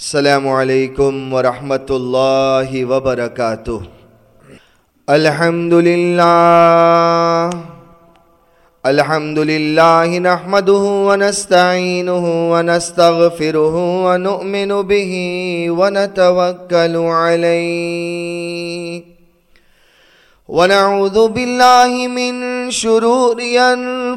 السلام علیکم ورحمۃ اللہ وبرکاتہ۔ الحمد للہ الحمد للہ نحمده ونستعینه ونستغفره ونؤمن به ونتوکل علیه ونعوذ بالله من شرور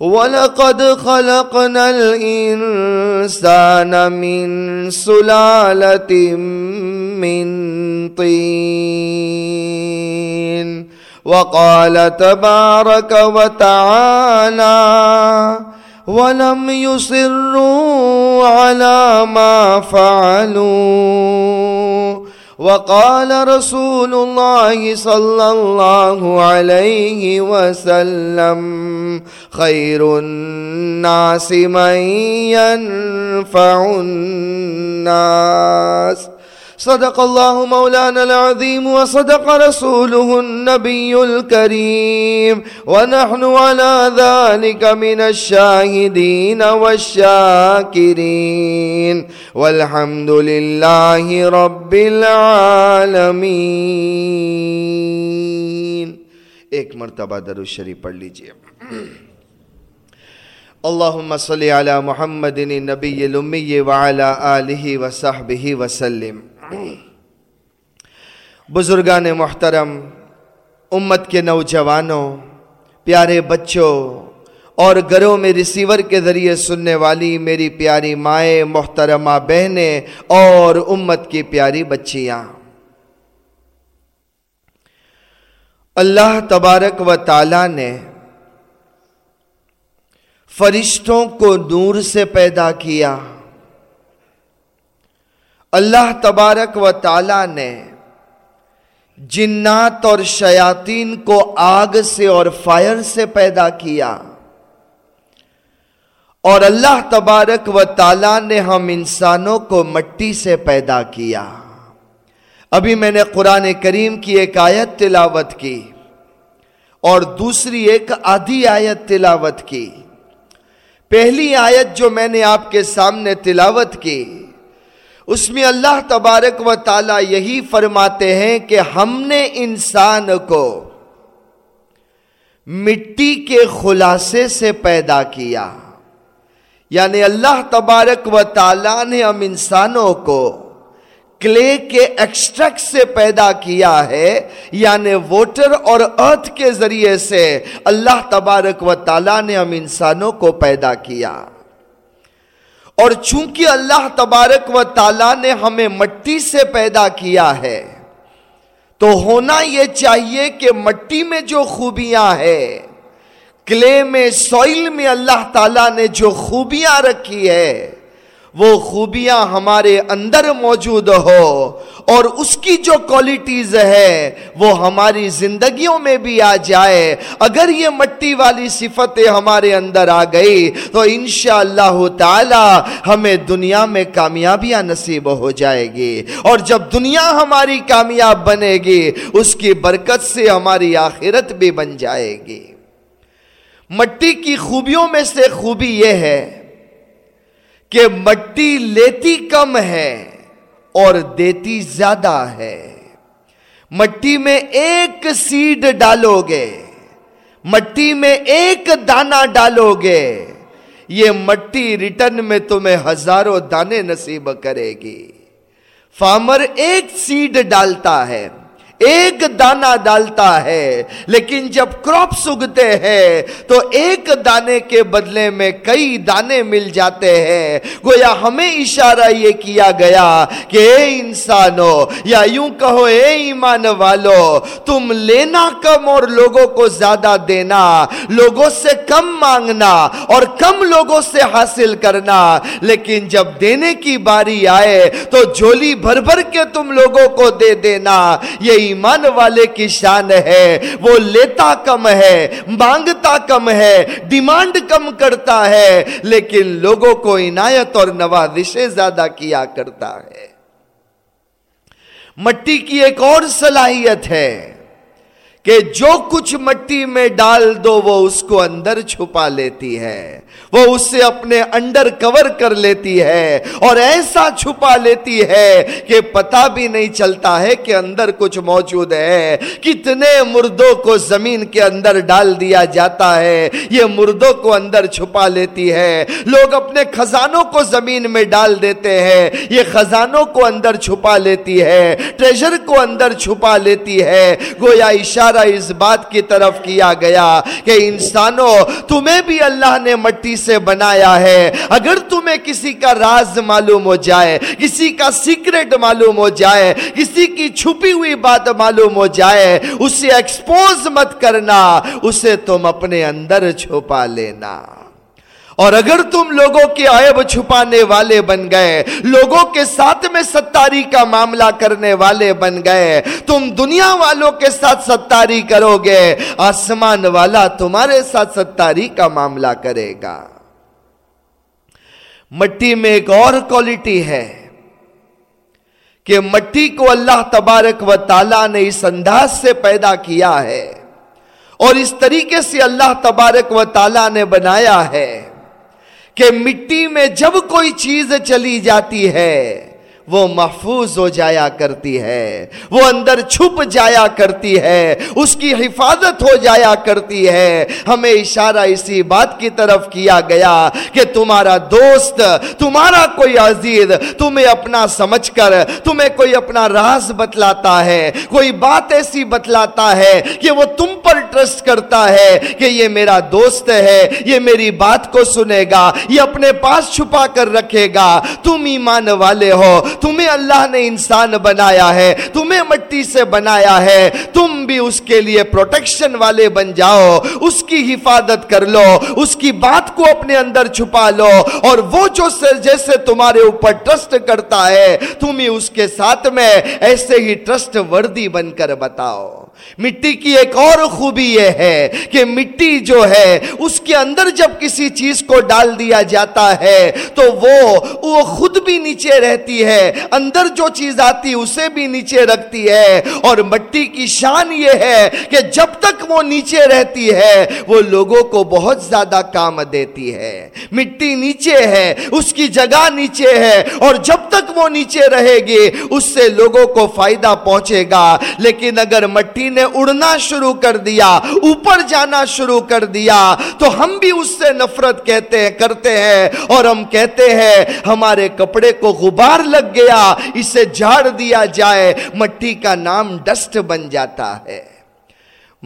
ولقد خلقنا الإنسان من سلالة من طين وقال تبارك وتعالى ولم يصروا على ما فعلوا وقال رسول الله صلى الله عليه وسلم خير الناس من ينفع الناس. صدق الله مولانا العظيم وصدق رسوله النبي الكريم. ونحن على ذلك من الشاهدين والشاكرين. والحمد لله رب العالمين. ایک مرتبہ درو شریف پڑھ لیجیے۔ اللہم صلی علی محمد نبی الامی وعلا آلہ وصحبہ وسلم۔ بزرگان محترم، امت کے نوجوانوں، پیارے بچوں اور گھروں میں ریسیور کے ذریعے سننے والی میری پیاری مائیں، محترمہ بہنیں اور امت کی پیاری بچیاں۔ اللہ تبارک و تعالی نے فرشتوں کو نور سے پیدا کیا۔ اللہ تبارک و تعالی نے جنات اور شیاطین کو آگ سے اور فائر سے پیدا کیا۔ اور اللہ تبارک و تعالی نے ہم انسانوں کو مٹی سے پیدا کیا۔ ابھی میں نے قرآن کریم کی ایک آیت تلاوت کی اور دوسری ایک آدھی آیت تلاوت کی۔ پہلی آیت جو میں نے آپ کے سامنے تلاوت کی اس میں اللہ تبارک و تعالی یہی فرماتے ہیں کہ ہم نے انسان کو مٹی کے خلاصے سے پیدا کیا۔ یعنی اللہ تبارک و تعالی نے ہم انسانوں کو کلے کے ایکسٹریکٹ سے پیدا کیا ہے یعنی ووٹر اور ارتھ کے ذریعے سے اللہ تبارک و تعالی نے ہم انسانوں کو پیدا کیا۔ اور چونکہ اللہ تبارک و تعالیٰ نے ہمیں مٹی سے پیدا کیا ہے، تو ہونا یہ چاہیے کہ مٹی میں جو خوبیاں ہیں، کلے میں، سوئل میں اللہ تعالیٰ نے جو خوبیاں رکھی ہے وہ خوبیاں ہمارے اندر موجود ہو اور اس کی جو کوالٹیز ہے وہ ہماری زندگیوں میں بھی آ جائے۔ اگر یہ مٹی والی صفتیں ہمارے اندر آ گئی تو انشاءاللہ تعالی ہمیں دنیا میں کامیابیاں نصیب ہو جائے گی۔ اور جب دنیا ہماری کامیاب بنے گی، اس کی برکت سے ہماری آخرت بھی بن جائے گی۔ مٹی کی خوبیوں میں سے خوبی یہ ہے کہ مٹی لیتی کم ہے اور دیتی زیادہ ہے۔ مٹی میں ایک سیڈ ڈالو گے مٹی میں ایک دانہ ڈالو گے یہ مٹی ریٹرن میں تمہیں ہزاروں دانے نصیب کرے گی۔ فارمر ایک سیڈ ڈالتا ہے۔ ایک دانا ڈالتا ہے، لیکن جب کراپس اگتے ہیں، تو ایک دانے کے بدلے میں کئی دانے مل جاتے ہیں۔ گویا ہمیں اشارہ یہ کیا گیا کہ اے انسانو، یا یوں کہو اے ایمان والو، تم لینا کم اور لوگوں کو زیادہ دینا، لوگوں سے کم مانگنا اور کم لوگوں سے حاصل کرنا۔ لیکن جب دینے کی باری آئے، تو جھولی بھر بھر کے تم لوگوں کو دے دینا۔ یہ ایمان والے کی شان ہے، وہ لیتا کم ہے، مانگتا کم ہے، ڈیمانڈ کم کرتا ہے، لیکن لوگوں کو عنایت اور نوازشیں زیادہ کیا کرتا ہے۔ مٹی کی ایک اور صلاحیت ہے۔ کہ جو کچھ مٹی میں ڈال دو وہ اس کو اندر چھپا لیتی ہے، وہ اسے اپنے انڈر کور کر لیتی ہے اور ایسا چھپا لیتی ہے کہ پتا بھی نہیں چلتا ہے کہ اندر کچھ موجود ہے۔ کتنے مردوں کو زمین کے اندر ڈال دیا جاتا ہے، یہ مردوں کو اندر چھپا لیتی ہے۔ لوگ اپنے خزانوں کو زمین میں ڈال دیتے ہیں، یہ خزانوں کو اندر چھپا لیتی ہے ٹریجر کو اندر چھپا لیتی ہے۔ گویا اشارہ اشارہ اس بات کی طرف کیا گیا کہ انسانوں، تمہیں بھی اللہ نے مٹی سے بنایا ہے۔ اگر تمہیں کسی کا راز معلوم ہو جائے، کسی کا سیکرٹ معلوم ہو جائے، کسی کی چھپی ہوئی بات معلوم ہو جائے، اسے ایکسپوز مت کرنا، اسے تم اپنے اندر چھپا لینا۔ اور اگر تم لوگوں کے عیب چھپانے والے بن گئے، لوگوں کے ساتھ میں ستاری کا معاملہ کرنے والے بن گئے، تم دنیا والوں کے ساتھ ستاری کرو گے، آسمان والا تمہارے ساتھ ستاری کا معاملہ کرے گا۔ مٹی میں ایک اور کوالٹی ہے کہ مٹی کو اللہ تبارک و تعالی نے اس انداز سے پیدا کیا ہے اور اس طریقے سے اللہ تبارک و تعالی نے بنایا ہے۔ کہ مٹی میں جب کوئی چیز چلی جاتی ہے وہ محفوظ ہو جایا کرتی ہے، وہ اندر چھپ جایا کرتی ہے، اس کی حفاظت ہو جایا کرتی ہے۔ ہمیں اشارہ اسی بات کی طرف کیا گیا کہ تمہارا دوست، تمہارا کوئی عزیز تمہیں اپنا سمجھ کر، تمہیں کوئی اپنا راز بتلاتا ہے، کوئی بات ایسی بتلاتا ہے کہ وہ تم پر ٹرسٹ کرتا ہے کہ یہ میرا دوست ہے، یہ میری بات کو سنے گا، یہ اپنے پاس چھپا کر رکھے گا۔ تم ایمان والے ہو تمہیں اللہ نے انسان بنایا ہے، تمہیں مٹی سے بنایا ہے، تم بھی اس کے لیے پروٹیکشن والے بن جاؤ، اس کی حفاظت کر لو، اس کی بات کو اپنے اندر چھپا لو اور وہ جو جیسے تمہارے اوپر ٹرسٹ کرتا ہے، تم ہی اس کے ساتھ میں ایسے ہی ٹرسٹ وردی بن کر بتاؤ۔ مٹی کی ایک اور خوبی یہ ہے کہ مٹی جو ہے، اس کے اندر جب کسی چیز کو ڈال دیا جاتا ہے، تو وہ وہ خود بھی نیچے رہتی ہے، اندر جو چیز آتی اسے بھی نیچے رکھتی ہے۔ اور مٹی کی شان یہ ہے کہ جب تک وہ نیچے رہتی ہے، وہ لوگوں کو بہت زیادہ کام دیتی ہے۔ مٹی نیچے ہے، اس کی جگہ نیچے ہے۔ اور جب تک وہ نیچے رہے گی، اس سے لوگوں کو فائدہ پہنچے گا۔ لیکن اگر مٹی نے اڑنا شروع کر دیا، اوپر جانا شروع کر دیا۔ تو ہم بھی اس سے نفرت کہتے ہیں، کرتے ہیں۔ اور ہم کہتے ہیں، ہمارے کپڑے کو غبار لگ گیا، اسے جھاڑ دیا جائے، مٹی کا نام ڈسٹ بن جاتا ہے۔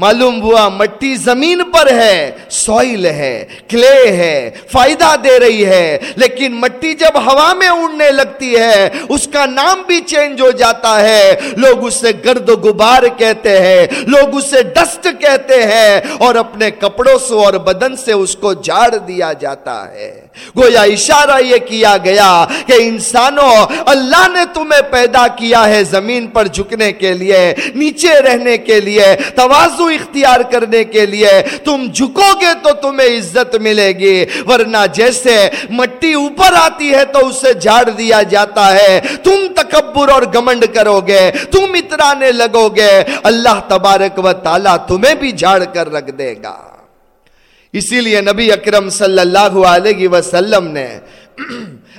معلوم ہوا مٹی زمین پر ہے سوئل ہے کلے ہے، فائدہ دے رہی ہے، لیکن مٹی جب ہوا میں اڑنے لگتی ہے، اس کا نام بھی چینج ہو جاتا ہے۔ لوگ اسے گرد گبار کہتے ہیں، لوگ اسے ڈسٹ کہتے ہیں اور اپنے کپڑوں سے اور بدن سے اس کو جھاڑ دیا جاتا ہے۔ گویا اشارہ یہ کیا گیا کہ انسانوں اللہ نے تمہیں پیدا کیا ہے زمین پر جھکنے کے لیے، نیچے رہنے کے لیے توازو اختیار کرنے کے لیے۔ تم جھکو گے تو تمہیں عزت ملے گی، ورنہ جیسے مٹی اوپر آتی ہے تو اسے جھاڑ دیا جاتا ہے۔ تم تکبر اور گمنڈ کرو گے، تم اترانے لگو گے۔ اللہ تبارک و تعالی تمہیں بھی جھاڑ کر رکھ دے گا۔ اسی لیے نبی اکرم صلی اللہ علیہ وسلم نے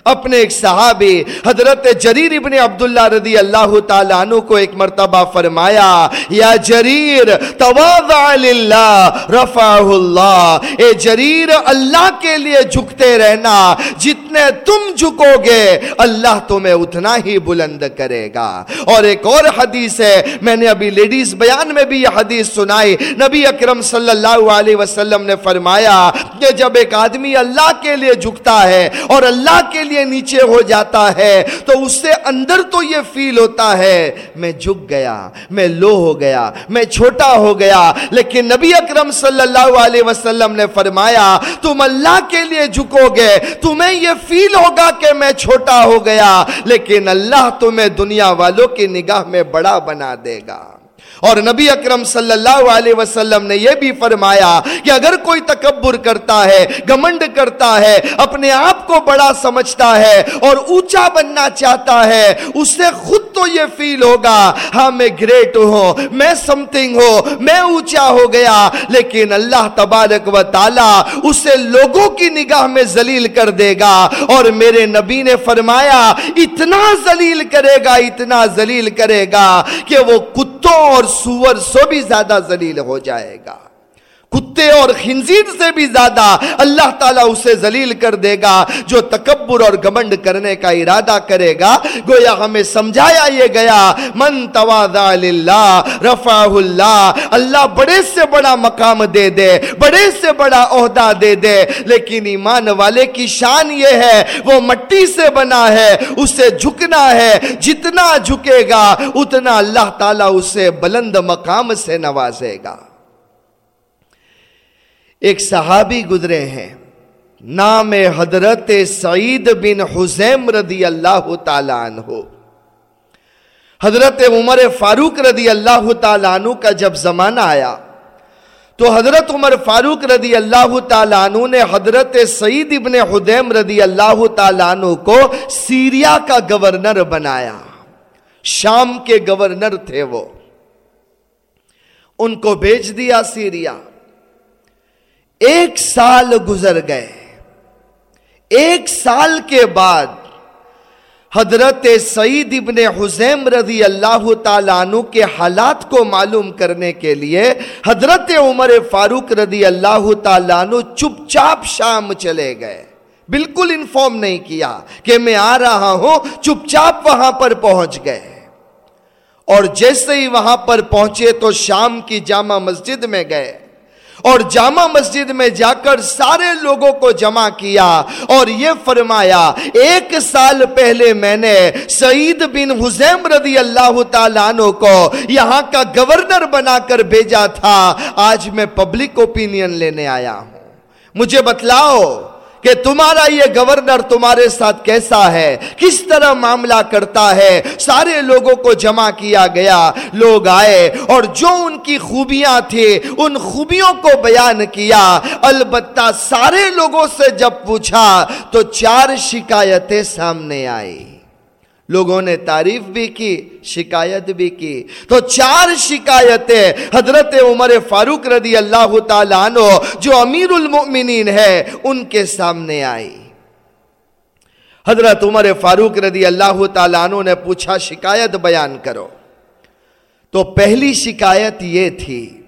اپنے ایک صحابی حضرت جریر ابن عبداللہ رضی اللہ تعالیٰ عنہ کو ایک مرتبہ فرمایا، یا جریر، تواضع للہ، رفعہ اللہ۔ اے جریر، اللہ کے لیے جھکتے رہنا۔ جتنے تم جھکو گے، اللہ تمہیں اتنا ہی بلند کرے گا۔ اور ایک اور حدیث ہے، میں نے ابھی لیڈیز بیان میں بھی یہ حدیث سنائی۔ نبی اکرم صلی اللہ علیہ وسلم نے فرمایا کہ جب ایک آدمی اللہ کے لیے جھکتا ہے اور اللہ کے لیے نیچے ہو جاتا ہے، تو اس سے اندر تو یہ فیل ہوتا ہے، میں جھک گیا، میں لو ہو گیا، میں چھوٹا ہو گیا۔ لیکن نبی اکرم صلی اللہ علیہ وسلم نے فرمایا، تم اللہ کے لیے جھکو گے، تمہیں یہ فیل ہوگا کہ میں چھوٹا ہو گیا، لیکن اللہ تمہیں دنیا والوں کی نگاہ میں بڑا بنا دے گا۔ اور نبی اکرم صلی اللہ علیہ وسلم نے یہ بھی فرمایا کہ اگر کوئی تکبر کرتا ہے گمنڈ کرتا ہے، اپنے آپ کو بڑا سمجھتا ہے اور اونچا بننا چاہتا ہے اسے خود تو یہ فیل ہوگا ہاں میں گریٹ ہوں، میں سمتنگ ہوں، میں اونچا ہو گیا۔ لیکن اللہ تبارک و تعالی اسے لوگوں کی نگاہ میں ذلیل کر دے گا۔ اور میرے نبی نے فرمایا، اتنا ذلیل کرے گا، اتنا ذلیل کرے گا کہ وہ کتوں اور سور سو بھی زیادہ ذلیل ہو جائے گا۔ کتے اور خنزیر سے بھی زیادہ اللہ تعالیٰ اسے ذلیل کر دے گا، جو تکبر اور گمنڈ کرنے کا ارادہ کرے گا۔ گویا ہمیں سمجھایا یہ گیا، من للہ رفع اللہ۔ اللہ بڑے سے بڑا مقام دے دے، بڑے سے بڑا عہدہ دے دے۔ لیکن ایمان والے کی شان یہ ہے، وہ مٹی سے بنا ہے، اسے جھکنا ہے۔ جتنا جھکے گا، اتنا اللہ تعالیٰ اسے بلند مقام سے نوازے گا۔ ایک صحابی گزرے ہیں۔ نام حضرت سعید بن حسین رضی اللہ تعالیٰ عنہ۔ حضرت عمر فاروق رضی اللہ تعالیٰ عنہ کا جب زمانہ آیا، تو حضرت عمر فاروق رضی اللہ تعالیٰ عنہ نے حضرت سعید ابن حدیم رضی اللہ تعالیٰ عنہ کو سیریا کا گورنر بنایا۔ شام کے گورنر تھے وہ۔ ان کو بھیج دیا سیریا۔ ایک سال گزر گئے۔ ایک سال کے بعد حضرت سعید ابن حسین رضی اللہ تعالیٰ عنہ کے حالات کو معلوم کرنے کے لیے حضرت عمر فاروق رضی اللہ تعالیٰ عنہ چپ چاپ شام چلے گئے۔ بالکل انفارم نہیں کیا کہ میں آ رہا ہوں، چپ چاپ وہاں پر پہنچ گئے۔ اور جیسے ہی وہاں پر پہنچے تو شام کی جامع مسجد میں گئے۔ اور جامع مسجد میں جا کر سارے لوگوں کو جمع کیا اور یہ فرمایا، ایک سال پہلے میں نے سعید بن حسین رضی اللہ تعالیٰ عنہ کو یہاں کا گورنر بنا کر بھیجا تھا۔ آج میں پبلک اوپینین لینے آیا ہوں۔ مجھے بتلاؤ کہ تمہارا یہ گورنر تمہارے ساتھ کیسا ہے؟ کس طرح معاملہ کرتا ہے؟ سارے لوگوں کو جمع کیا گیا۔ لوگ آئے اور جو ان کی خوبیاں تھے ان خوبیوں کو بیان کیا۔ البتہ سارے لوگوں سے جب پوچھا تو چار شکایتیں سامنے آئی لوگوں نے تعریف بھی کی، شکایت بھی کی۔ تو چار شکایتیں حضرت عمر فاروق رضی اللہ تعالیٰ عنہ، جو امیر المؤمنین ہے ان کے سامنے آئی حضرت عمر فاروق رضی اللہ تعالیٰ عنہ نے پوچھا، شکایت بیان کرو۔ تو پہلی شکایت یہ تھی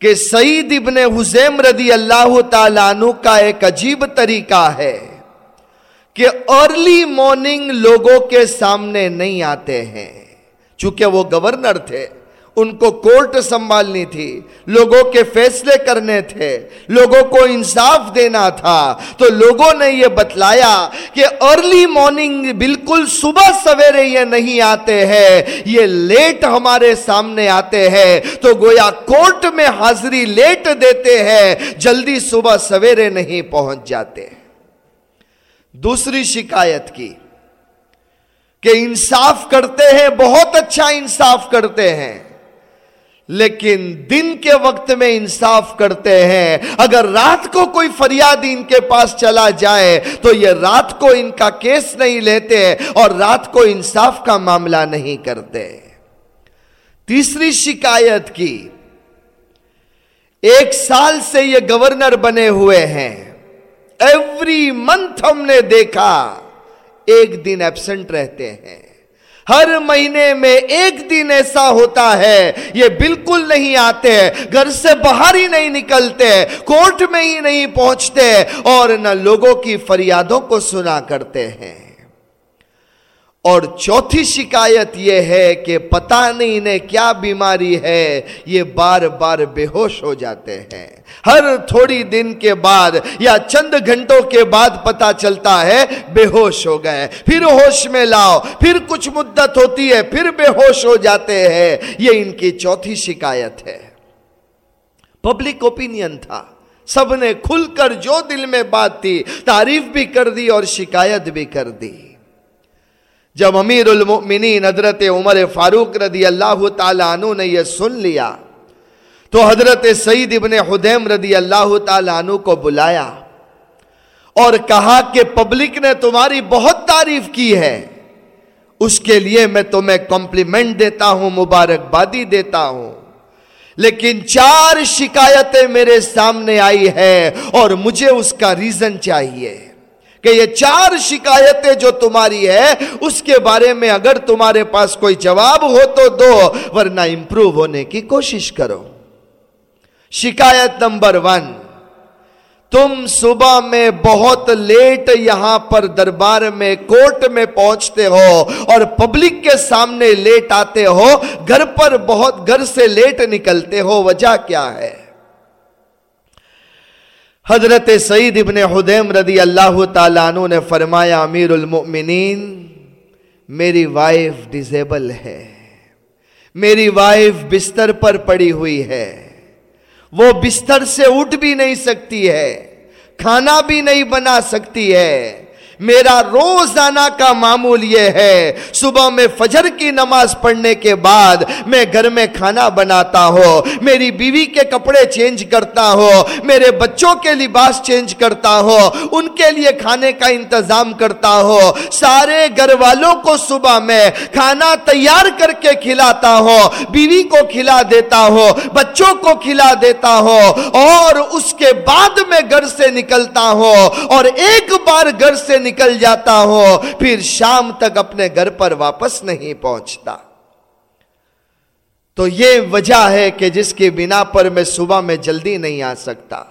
کہ سعید ابن حسین رضی اللہ تعالیٰ عنہ کا ایک عجیب طریقہ ہے۔ کہ ارلی مارننگ لوگوں کے سامنے نہیں آتے ہیں۔ چونکہ وہ گورنر تھے، ان کو کورٹ سنبھالنی تھی، لوگوں کے فیصلے کرنے تھے، لوگوں کو انصاف دینا تھا۔ تو لوگوں نے یہ بتلایا کہ ارلی مارننگ بالکل صبح سویرے یہ نہیں آتے ہیں، یہ لیٹ ہمارے سامنے آتے ہیں۔ تو گویا کورٹ میں حاضری لیٹ دیتے ہیں، جلدی صبح سویرے نہیں پہنچ جاتے۔ دوسری شکایت کی کہ انصاف کرتے ہیں، بہت اچھا انصاف کرتے ہیں، لیکن دن کے وقت میں انصاف کرتے ہیں۔ اگر رات کو کوئی فریاد ان کے پاس چلا جائے، تو یہ رات کو ان کا کیس نہیں لیتے اور رات کو انصاف کا معاملہ نہیں کرتے۔ تیسری شکایت کی، ایک سال سے یہ گورنر بنے ہوئے ہیں۔ ایوری منتھ ہم نے دیکھا ایک دن ایبسنٹ رہتے ہیں۔ ہر مہینے میں ایک دن ایسا ہوتا ہے، یہ بالکل نہیں آتے، گھر سے باہر ہی نہیں نکلتے کورٹ میں ہی نہیں پہنچتے اور نہ لوگوں کی فریادوں کو سنا کرتے ہیں۔ اور چوتھی شکایت یہ ہے کہ پتہ نہیں انہیں کیا بیماری ہے، یہ بار بار بے ہوش ہو جاتے ہیں۔ ہر تھوڑی دن کے بعد یا چند گھنٹوں کے بعد پتا چلتا ہے بے ہوش ہو گئے۔ پھر ہوش میں لاؤ، پھر کچھ مدت ہوتی ہے، پھر بے ہوش ہو جاتے ہیں۔ یہ ان کی چوتھی شکایت ہے۔ پبلک اوپینین تھا۔ سب نے کھل کر جو دل میں بات تھی، تعریف بھی کر دی اور شکایت بھی کر دی۔ جب امیر المؤمنین حضرت عمر فاروق رضی اللہ تعالیٰ عنہ نے یہ سن لیا، تو حضرت سعید ابن حدیم رضی اللہ تعالیٰ عنہ کو بلایا اور کہا کہ پبلک نے تمہاری بہت تعریف کی ہے، اس کے لیے میں تمہیں کمپلیمنٹ دیتا ہوں، مبارکبادی دیتا ہوں۔ لیکن چار شکایتیں میرے سامنے آئی ہے اور مجھے اس کا ریزن چاہیے۔ کہ یہ چار شکایتیں جو تمہاری ہے، اس کے بارے میں اگر تمہارے پاس کوئی جواب ہو تو دو، ورنہ امپروو ہونے کی کوشش کرو۔ شکایت نمبر ون، تم صبح میں بہت لیٹ یہاں پر دربار میں، کورٹ میں پہنچتے ہو اور پبلک کے سامنے لیٹ آتے ہو، گھر پر بہت، گھر سے لیٹ نکلتے ہو، وجہ کیا ہے؟ حضرت سعید ابن حدیم رضی اللہ تعالیٰ عنہ نے فرمایا، امیر المؤمنین، میری وائف ڈیزیبل ہے۔ میری وائف بستر پر پڑی ہوئی ہے۔ وہ بستر سے اٹھ بھی نہیں سکتی ہے، کھانا بھی نہیں بنا سکتی ہے۔ میرا روزانہ کا معمول یہ ہے، صبح میں فجر کی نماز پڑھنے کے بعد میں گھر میں کھانا بناتا ہوں، میری بیوی کے کپڑے چینج کرتا ہوں، میرے بچوں کے لباس چینج کرتا ہوں، ان کے لیے کھانے کا انتظام کرتا ہوں، سارے گھر والوں کو صبح میں کھانا تیار کر کے کھلاتا ہوں، بیوی کو کھلا دیتا ہوں، بچوں کو کھلا دیتا ہوں، اور اس کے بعد میں گھر سے نکلتا ہوں، اور ایک بار گھر سے نکل جاتا ہو، پھر شام تک اپنے گھر پر واپس نہیں پہنچتا۔ تو یہ وجہ ہے کہ جس کی بنا پر میں صبح میں جلدی نہیں آ سکتا۔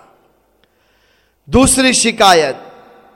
دوسری شکایت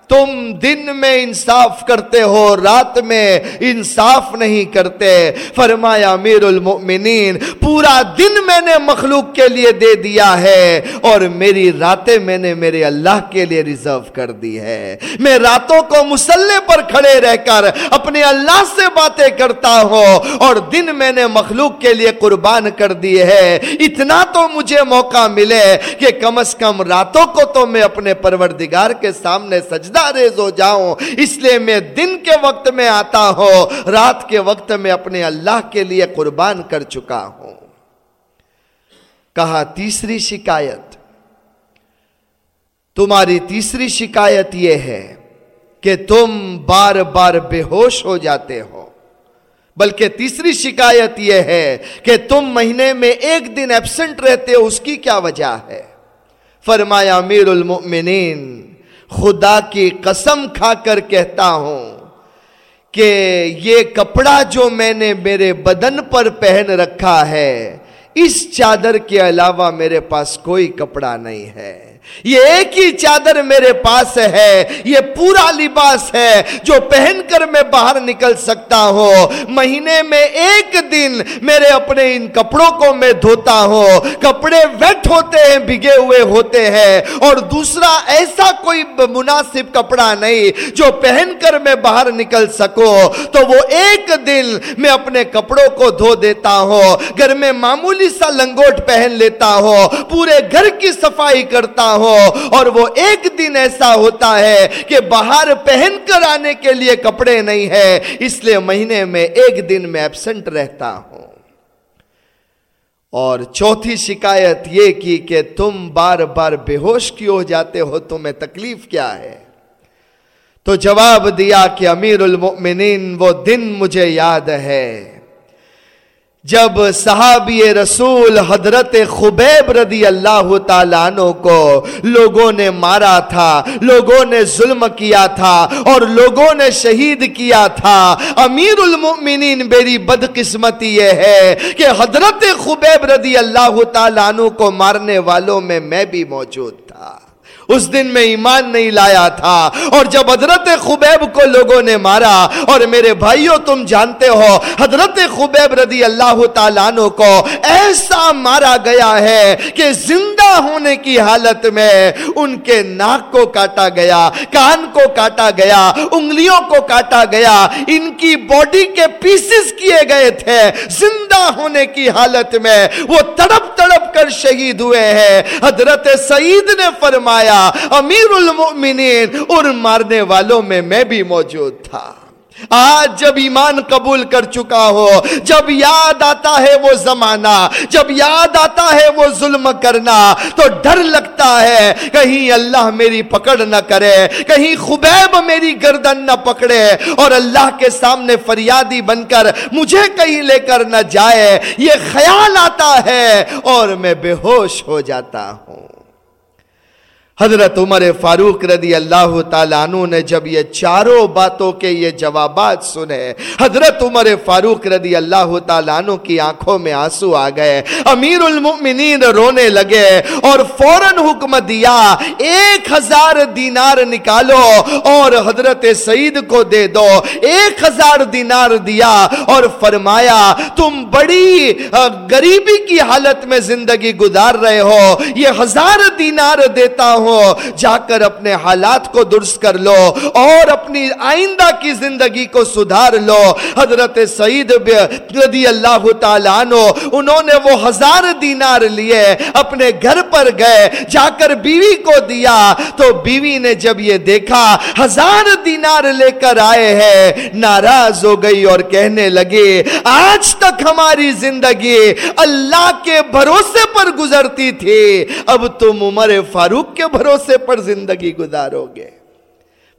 تم دن میں انصاف کرتے ہو، رات میں انصاف نہیں کرتے۔ فرمایا، امیر المؤمنین، پورا دن میں نے مخلوق کے لیے دے دیا ہے اور میری راتیں میں نے میرے اللہ کے لیے ریزرو کر دی ہے۔ میں راتوں کو مسلح پر کھڑے رہ کر اپنے اللہ سے باتیں کرتا ہوں اور دن میں نے مخلوق کے لیے قربان کر دی ہے۔ اتنا تو مجھے موقع ملے کہ کم از کم راتوں کو تو میں اپنے پروردگار کے سامنے سجدہ ریز ہو جاؤں، اس لیے میں دن کے وقت میں آتا ہوں، رات کے وقت میں اپنے اللہ کے لیے قربان کر چکا ہوں۔ کہا تیسری شکایت، تمہاری تیسری شکایت یہ ہے کہ تم بار بار بے ہوش ہو جاتے ہو۔ بلکہ تیسری شکایت یہ ہے کہ تم مہینے میں ایک دن ایبسنٹ رہتے ہو، اس کی کیا وجہ ہے؟ فرمایا، امیر المؤمنین خدا کی قسم کھا کر کہتا ہوں کہ یہ کپڑا جو میں نے میرے بدن پر پہن رکھا ہے، اس چادر کے علاوہ میرے پاس کوئی کپڑا نہیں ہے۔ یہ ایک ہی چادر میرے پاس ہے، یہ پورا لباس ہے جو پہن کر میں باہر نکل سکتا ہوں۔ مہینے میں ایک دن میرے اپنے ان کپڑوں کو میں دھوتا ہوں۔ کپڑے ویٹ ہوتے ہیں، بھگے ہوئے ہوتے ہیں۔ اور دوسرا ایسا کوئی مناسب کپڑا نہیں جو پہن کر میں باہر نکل سکوں۔ تو وہ ایک دن میں اپنے کپڑوں کو دھو دیتا ہوں۔ گھر میں معمولی سا لنگوٹ پہن لیتا ہوں۔ پورے گھر کی صفائی کرتا ہوں ہو اور وہ ایک دن ایسا ہوتا ہے کہ باہر پہن کر آنے کے لیے کپڑے نہیں ہے، اس لیے مہینے میں ایک دن میں ایبسنٹ رہتا ہوں۔ اور چوتھی شکایت یہ کی کہ تم بار بار بے ہوش کیوں ہو جاتے ہو؟ تمہیں تکلیف کیا ہے؟ تو جواب دیا کہ امیر المؤمنین وہ دن مجھے یاد ہے۔ جب صحابی رسول حضرت خبیب رضی اللہ تعالیٰ عنہ کو لوگوں نے مارا تھا، لوگوں نے ظلم کیا تھا اور لوگوں نے شہید کیا تھا، امیر المؤمنین میری بدقسمتی یہ ہے کہ حضرت خبیب رضی اللہ تعالیٰ عنہ کو مارنے والوں میں میں بھی موجود تھا اس دن میں ایمان نہیں لایا تھا۔ اور جب حضرت خبیب کو لوگوں نے مارا، اور میرے بھائیوں تم جانتے ہو، حضرت خبیب رضی اللہ تعالیٰ عنہ کو ایسا مارا گیا ہے کہ زندہ ہونے کی حالت میں ان کے ناک کو کاٹا گیا، کان کو کاٹا گیا، انگلیوں کو کاٹا گیا، ان کی باڈی کے پیسز کیے گئے تھے۔ زندہ ہونے کی حالت میں وہ تڑپ تڑپ کر شہید ہوئے ہیں۔ حضرت سعید نے فرمایا امیر المؤمنین اور مارنے والوں میں میں بھی موجود تھا۔ آج جب ایمان قبول کر چکا ہو، جب یاد آتا ہے وہ زمانہ، جب یاد آتا ہے وہ ظلم کرنا، تو ڈر لگتا ہے، کہیں اللہ میری پکڑ نہ کرے، کہیں خبیب میری گردن نہ پکڑے، اور اللہ کے سامنے فریادی بن کر مجھے کہیں لے کر نہ جائے، یہ خیال آتا ہے اور میں بے ہوش ہو جاتا ہوں۔ حضرت عمر فاروق رضی اللہ تعالیٰ عنہ نے جب یہ چاروں باتوں کے یہ جوابات سنے، حضرت عمر فاروق رضی اللہ تعالیٰ عنہ کی آنکھوں میں آنسو آ گئے، امیر المؤمنین رونے لگے اور فوراً حکم دیا، ایک ہزار دینار نکالو اور حضرت سعید کو دے دو، ایک ہزار دینار دیا اور فرمایا، تم بڑی غریبی کی حالت میں زندگی گزار رہے ہو، یہ ہزار دینار دیتا ہوں ہو جا کر اپنے حالات کو درست کر لو اور اپنی آئندہ کی زندگی کو سدھار لو۔ حضرت سعید رضی اللہ تعالیٰ عنہ، انہوں نے وہ ہزار دینار لیے اپنے گھر پر گئے جا کر بیوی کو دیا۔ تو بیوی نے جب یہ دیکھا، ہزار دینار لے کر آئے ہیں۔ ناراض ہو گئی اور کہنے لگے، آج تک ہماری زندگی اللہ کے بھروسے پر گزرتی تھی۔ اب تم عمر فاروق کے بھروسے پر زندگی گزارو گے۔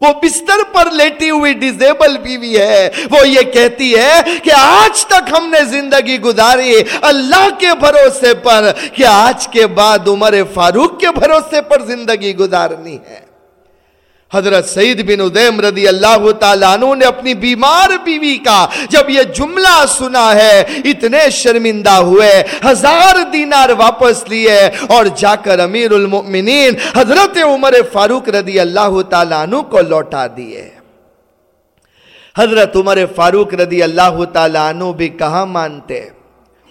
وہ بستر پر لیٹی ہوئی ڈیزیبل بیوی ہے، وہ یہ کہتی ہے کہ آج تک ہم نے زندگی گزاری اللہ کے بھروسے پر، کہ آج کے بعد عمر فاروق کے بھروسے پر زندگی گزارنی ہے۔ حضرت سعید بن ادیم رضی اللہ تعالیٰ عنہ نے اپنی بیمار بیوی کا جب یہ جملہ سنا ہے، اتنے شرمندہ ہوئے، ہزار دینار واپس لیے اور جا کر امیر المؤمنین حضرت عمر فاروق رضی اللہ تعالیٰ عنہ کو لوٹا دیے۔ حضرت عمر فاروق رضی اللہ تعالیٰ عنہ بھی کہاں مانتے؟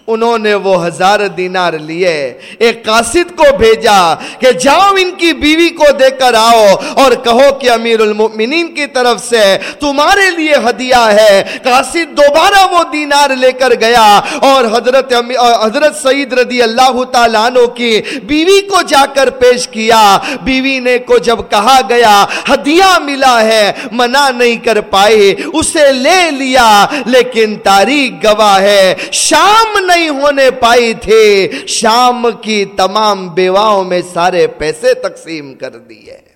انہوں نے وہ ہزار دینار لیے۔ ایک قاسد کو بھیجا کہ جاؤ ان کی بیوی کو دے کر آؤ اور کہو کہ امیر المؤمنین کی طرف سے تمہارے لیے ہدیہ ہے۔ قاسد دوبارہ وہ دینار لے کر گیا اور حضرت حضرت سعید رضی اللہ تعالیٰ عنہ کی بیوی کو جا کر پیش کیا۔ بیوی نے کو جب کہا گیا، ہدیہ ملا ہے، منع نہیں کر پائے اسے لے لیا، لیکن تاریخ گواہ ہے۔ شام نہیں ہونے پائی تھی۔ شام کی تمام بیواؤں میں سارے پیسے تقسیم کر دیے۔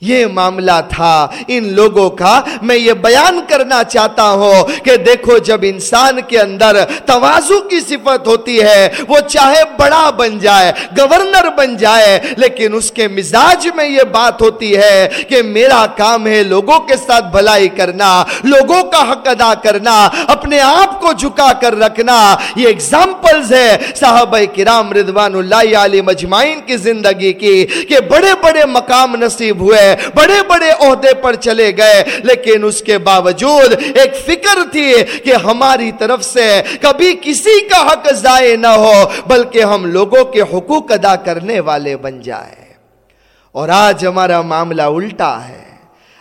یہ معاملہ تھا۔ ان لوگوں کا میں یہ بیان کرنا چاہتا ہوں کہ دیکھو جب انسان کے اندر توازو کی صفت ہوتی ہے، وہ چاہے بڑا بن جائے، گورنر بن جائے، لیکن اس کے مزاج میں یہ بات ہوتی ہے کہ میرا کام ہے لوگوں کے ساتھ بھلائی کرنا، لوگوں کا حق ادا کرنا، اپنے آپ کو جھکا کر رکھنا۔ یہ اگزامپلز ہے صحابہ کرام رضوان اللہ علی مجمعین کی زندگی کی کہ بڑے بڑے مقام نصیب ہوئے۔ بڑے بڑے عہدے پر چلے گئے، لیکن اس کے باوجود ایک فکر تھی کہ ہماری طرف سے کبھی کسی کا حق ضائع نہ ہو، بلکہ ہم لوگوں کے حقوق ادا کرنے والے بن جائے اور آج ہمارا معاملہ الٹا ہے۔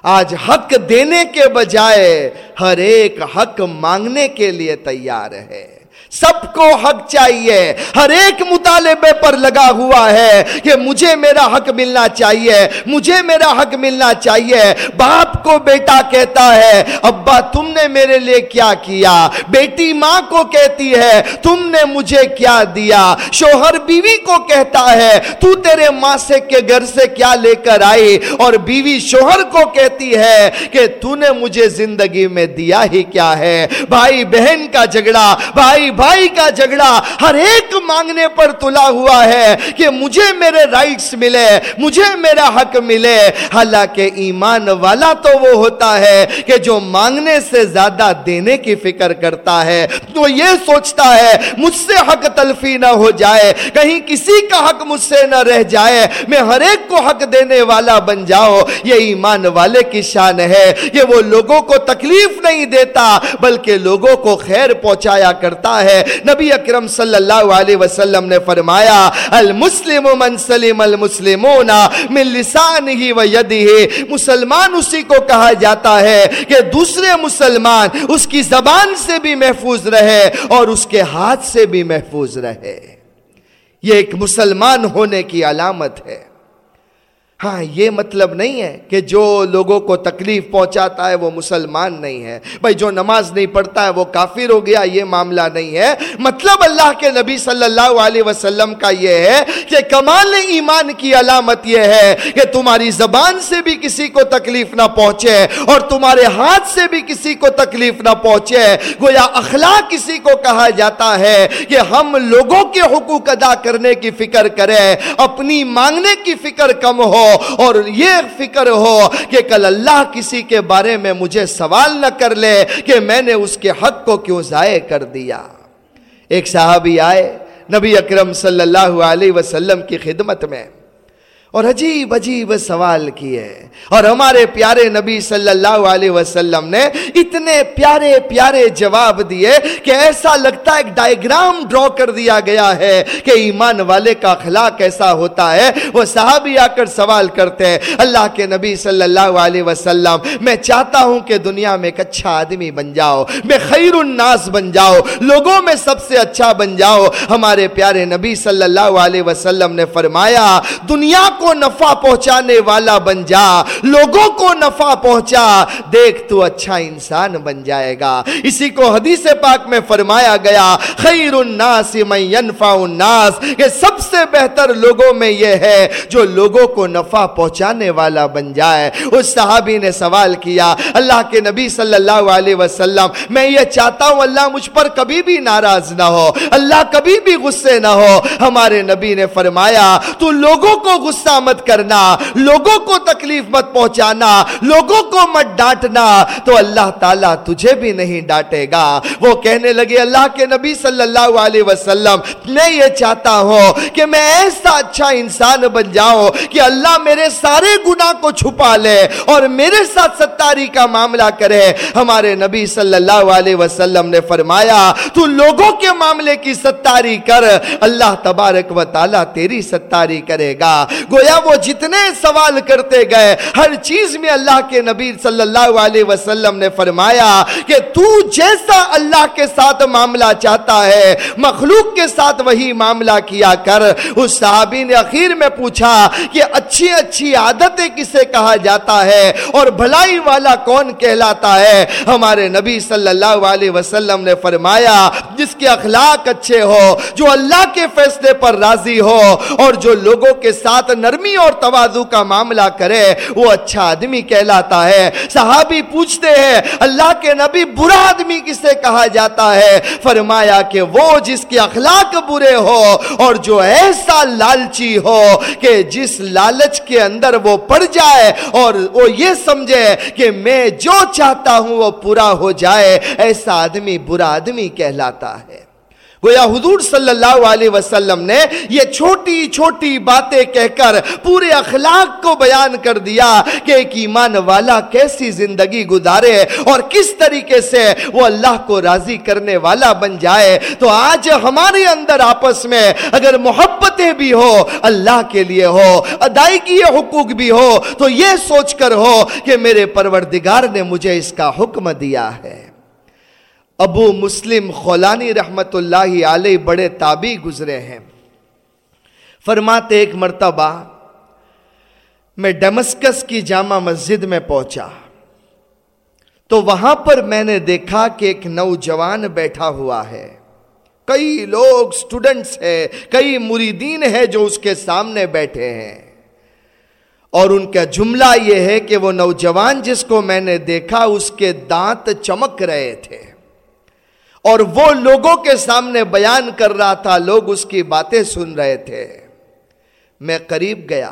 آج حق دینے کے بجائے ہر ایک حق مانگنے کے لیے تیار ہے۔ سب کو حق چاہیے۔ ہر ایک مطالبے پر لگا ہوا ہے کہ مجھے میرا حق ملنا چاہیے، مجھے میرا حق ملنا چاہیے۔ باپ کو بیٹا کہتا ہے، ابا تم نے میرے لیے کیا کیا؟ بیٹی ماں کو کہتی ہے، تم نے مجھے کیا دیا؟ شوہر بیوی کو کہتا ہے، تو تیرے ماں سے کے گھر سے کیا لے کر آئی؟ اور بیوی شوہر کو کہتی ہے کہ تو نے مجھے زندگی میں دیا ہی کیا ہے۔ بھائی بہن کا جھگڑا، بھائی بھائی کا جھگڑا ہر ایک مانگنے پر تلا ہوا ہے کہ مجھے میرے رائٹس ملے، مجھے میرا حق ملے۔ حالانکہ ایمان والا تو وہ ہوتا ہے کہ جو مانگنے سے زیادہ دینے کی فکر کرتا ہے وہ یہ سوچتا ہے، مجھ سے حق تلفی نہ ہو جائے، کہیں کسی کا حق مجھ سے نہ رہ جائے۔ میں ہر ایک کو حق دینے والا بن جاؤ۔ یہ ایمان والے کی شان ہے کہ وہ لوگوں کو تکلیف نہیں دیتا، بلکہ لوگوں کو خیر پہنچایا کرتا ہے ہے۔ نبی اکرم صلی اللہ علیہ وسلم نے فرمایا، المسلم من سلم المسلمون من لسان ہی و یدی مسلمان اسی کو کہا جاتا ہے کہ دوسرے مسلمان اس کی زبان سے بھی محفوظ رہے اور اس کے ہاتھ سے بھی محفوظ رہے۔ یہ ایک مسلمان ہونے کی علامت ہے۔ ہاں یہ مطلب نہیں ہے کہ جو لوگوں کو تکلیف پہنچاتا ہے وہ مسلمان نہیں ہے۔ بھائی، جو نماز نہیں پڑھتا ہے وہ کافر ہو گیا، یہ معاملہ نہیں ہے۔ مطلب اللہ کے نبی صلی اللہ علیہ وسلم کا یہ ہے کہ کمال ایمان کی علامت یہ ہے کہ تمہاری زبان سے بھی کسی کو تکلیف نہ پہنچے اور تمہارے ہاتھ سے بھی کسی کو تکلیف نہ پہنچے۔ گویا اخلاق کسی کو کہا جاتا ہے کہ ہم لوگوں کے حقوق ادا کرنے کی فکر کریں، اپنی مانگنے کی فکر کم ہو۔ اور یہ فکر ہو کہ کل اللہ کسی کے بارے میں مجھے سوال نہ کر لے کہ میں نے اس کے حق کو کیوں ضائع کر دیا۔ ایک صحابی آئے نبی اکرم صلی اللہ علیہ وسلم کی خدمت میں۔ اور عجیب عجیب سوال کیے اور ہمارے پیارے نبی صلی اللہ علیہ وسلم نے اتنے پیارے پیارے جواب دیے کہ ایسا لگتا ہے ایک ڈائیگرام ڈرا کر دیا گیا ہے کہ ایمان والے کا اخلاق ایسا ہوتا ہے، وہ صحابی آ کر سوال کرتے ہیں، اللہ کے نبی صلی اللہ علیہ وسلم، میں چاہتا ہوں کہ دنیا میں ایک اچھا آدمی بن جاؤ، میں خیر الناس بن جاؤ، لوگوں میں سب سے اچھا بن جاؤ۔ ہمارے پیارے نبی صلی اللہ علیہ وسلم نے فرمایا، دنیا کو کو نفع پہنچانے والا بن جا، لوگوں کو نفع پہنچا، دیکھ تو اچھا انسان بن جائے گا۔ اسی کو حدیث پاک میں فرمایا گیا، خیر الناس من ينفع الناس، کہ سب سے بہتر لوگوں میں یہ ہے جو لوگوں کو نفع پہنچانے والا بن جائے۔ اس صحابی نے سوال کیا، اللہ کے نبی صلی اللہ علیہ وسلم، میں یہ چاہتا ہوں اللہ مجھ پر کبھی بھی ناراض نہ ہو، اللہ کبھی بھی غصے نہ ہو۔ ہمارے نبی نے فرمایا، تو لوگوں کو غصہ مت کرنا، لوگوں کو تکلیف مت پہنچانا، لوگوں کو مت ڈانٹنا، تو اللہ تعالیٰ تجھے بھی نہیں ڈانٹے گا۔ وہ کہنے لگے، اللہ کے نبی صلی اللہ علیہ وسلم، میں یہ چاہتا ہوں کہ میں ایسا اچھا انسان بن جاؤں کہ اللہ میرے سارے گناہ کو چھپا لے اور میرے ساتھ ستاری کا معاملہ کرے۔ ہمارے نبی صلی اللہ علیہ وسلم نے فرمایا، تو لوگوں کے معاملے کی ستاری کر، اللہ تبارک و تعالیٰ تیری ستاری کرے گا۔ گویا وہ جتنے سوال کرتے گئے، ہر چیز میں اللہ کے نبی صلی اللہ علیہ وسلم نے فرمایا کہ تو جیسا اللہ کے ساتھ معاملہ چاہتا ہے، مخلوق کے ساتھ وہی معاملہ کیا کر۔ اس صحابی نے اخیر میں پوچھا کہ اچھی اچھی عادتیں کسے کہا جاتا ہے اور بھلائی والا کون کہلاتا ہے؟ ہمارے نبی صلی اللہ علیہ وسلم نے فرمایا، جس کے اخلاق اچھے ہو، جو اللہ کے فیصلے پر راضی ہو اور جو لوگوں کے ساتھ نرم نرمی اور توازو کا معاملہ کرے، وہ اچھا آدمی کہلاتا ہے۔ صحابی پوچھتے ہیں، اللہ کے نبی برا آدمی کسے کہا جاتا ہے؟ فرمایا کہ وہ جس کے اخلاق برے ہو اور جو ایسا لالچی ہو کہ جس لالچ کے اندر وہ پڑ جائے اور وہ یہ سمجھے کہ میں جو چاہتا ہوں وہ پورا ہو جائے، ایسا آدمی برا آدمی کہلاتا ہے۔ گویا حضور صلی اللہ علیہ وسلم نے یہ چھوٹی چھوٹی باتیں کہہ کر پورے اخلاق کو بیان کر دیا کہ ایک ایمان والا کیسی زندگی گزارے اور کس طریقے سے وہ اللہ کو راضی کرنے والا بن جائے۔ تو آج ہمارے اندر آپس میں اگر محبتیں بھی ہو، اللہ کے لیے ہو، ادائیگی حقوق بھی ہو، تو یہ سوچ کر ہو کہ میرے پروردگار نے مجھے اس کا حکم دیا ہے۔ ابو مسلم خولانی رحمت اللہ علیہ بڑے تابی گزرے ہیں۔ فرماتے ایک مرتبہ میں ڈیمسکس کی جامع مسجد میں پہنچا۔ تو وہاں پر میں نے دیکھا کہ ایک نوجوان بیٹھا ہوا ہے۔ کئی لوگ سٹوڈنٹس ہیں، کئی مریدین ہیں جو اس کے سامنے بیٹھے ہیں۔ اور ان کا جملہ یہ ہے کہ وہ نوجوان جس کو میں نے دیکھا، اس کے دانت چمک رہے تھے۔ اور وہ لوگوں کے سامنے بیان کر رہا تھا، لوگ اس کی باتیں سن رہے تھے۔ میں قریب گیا۔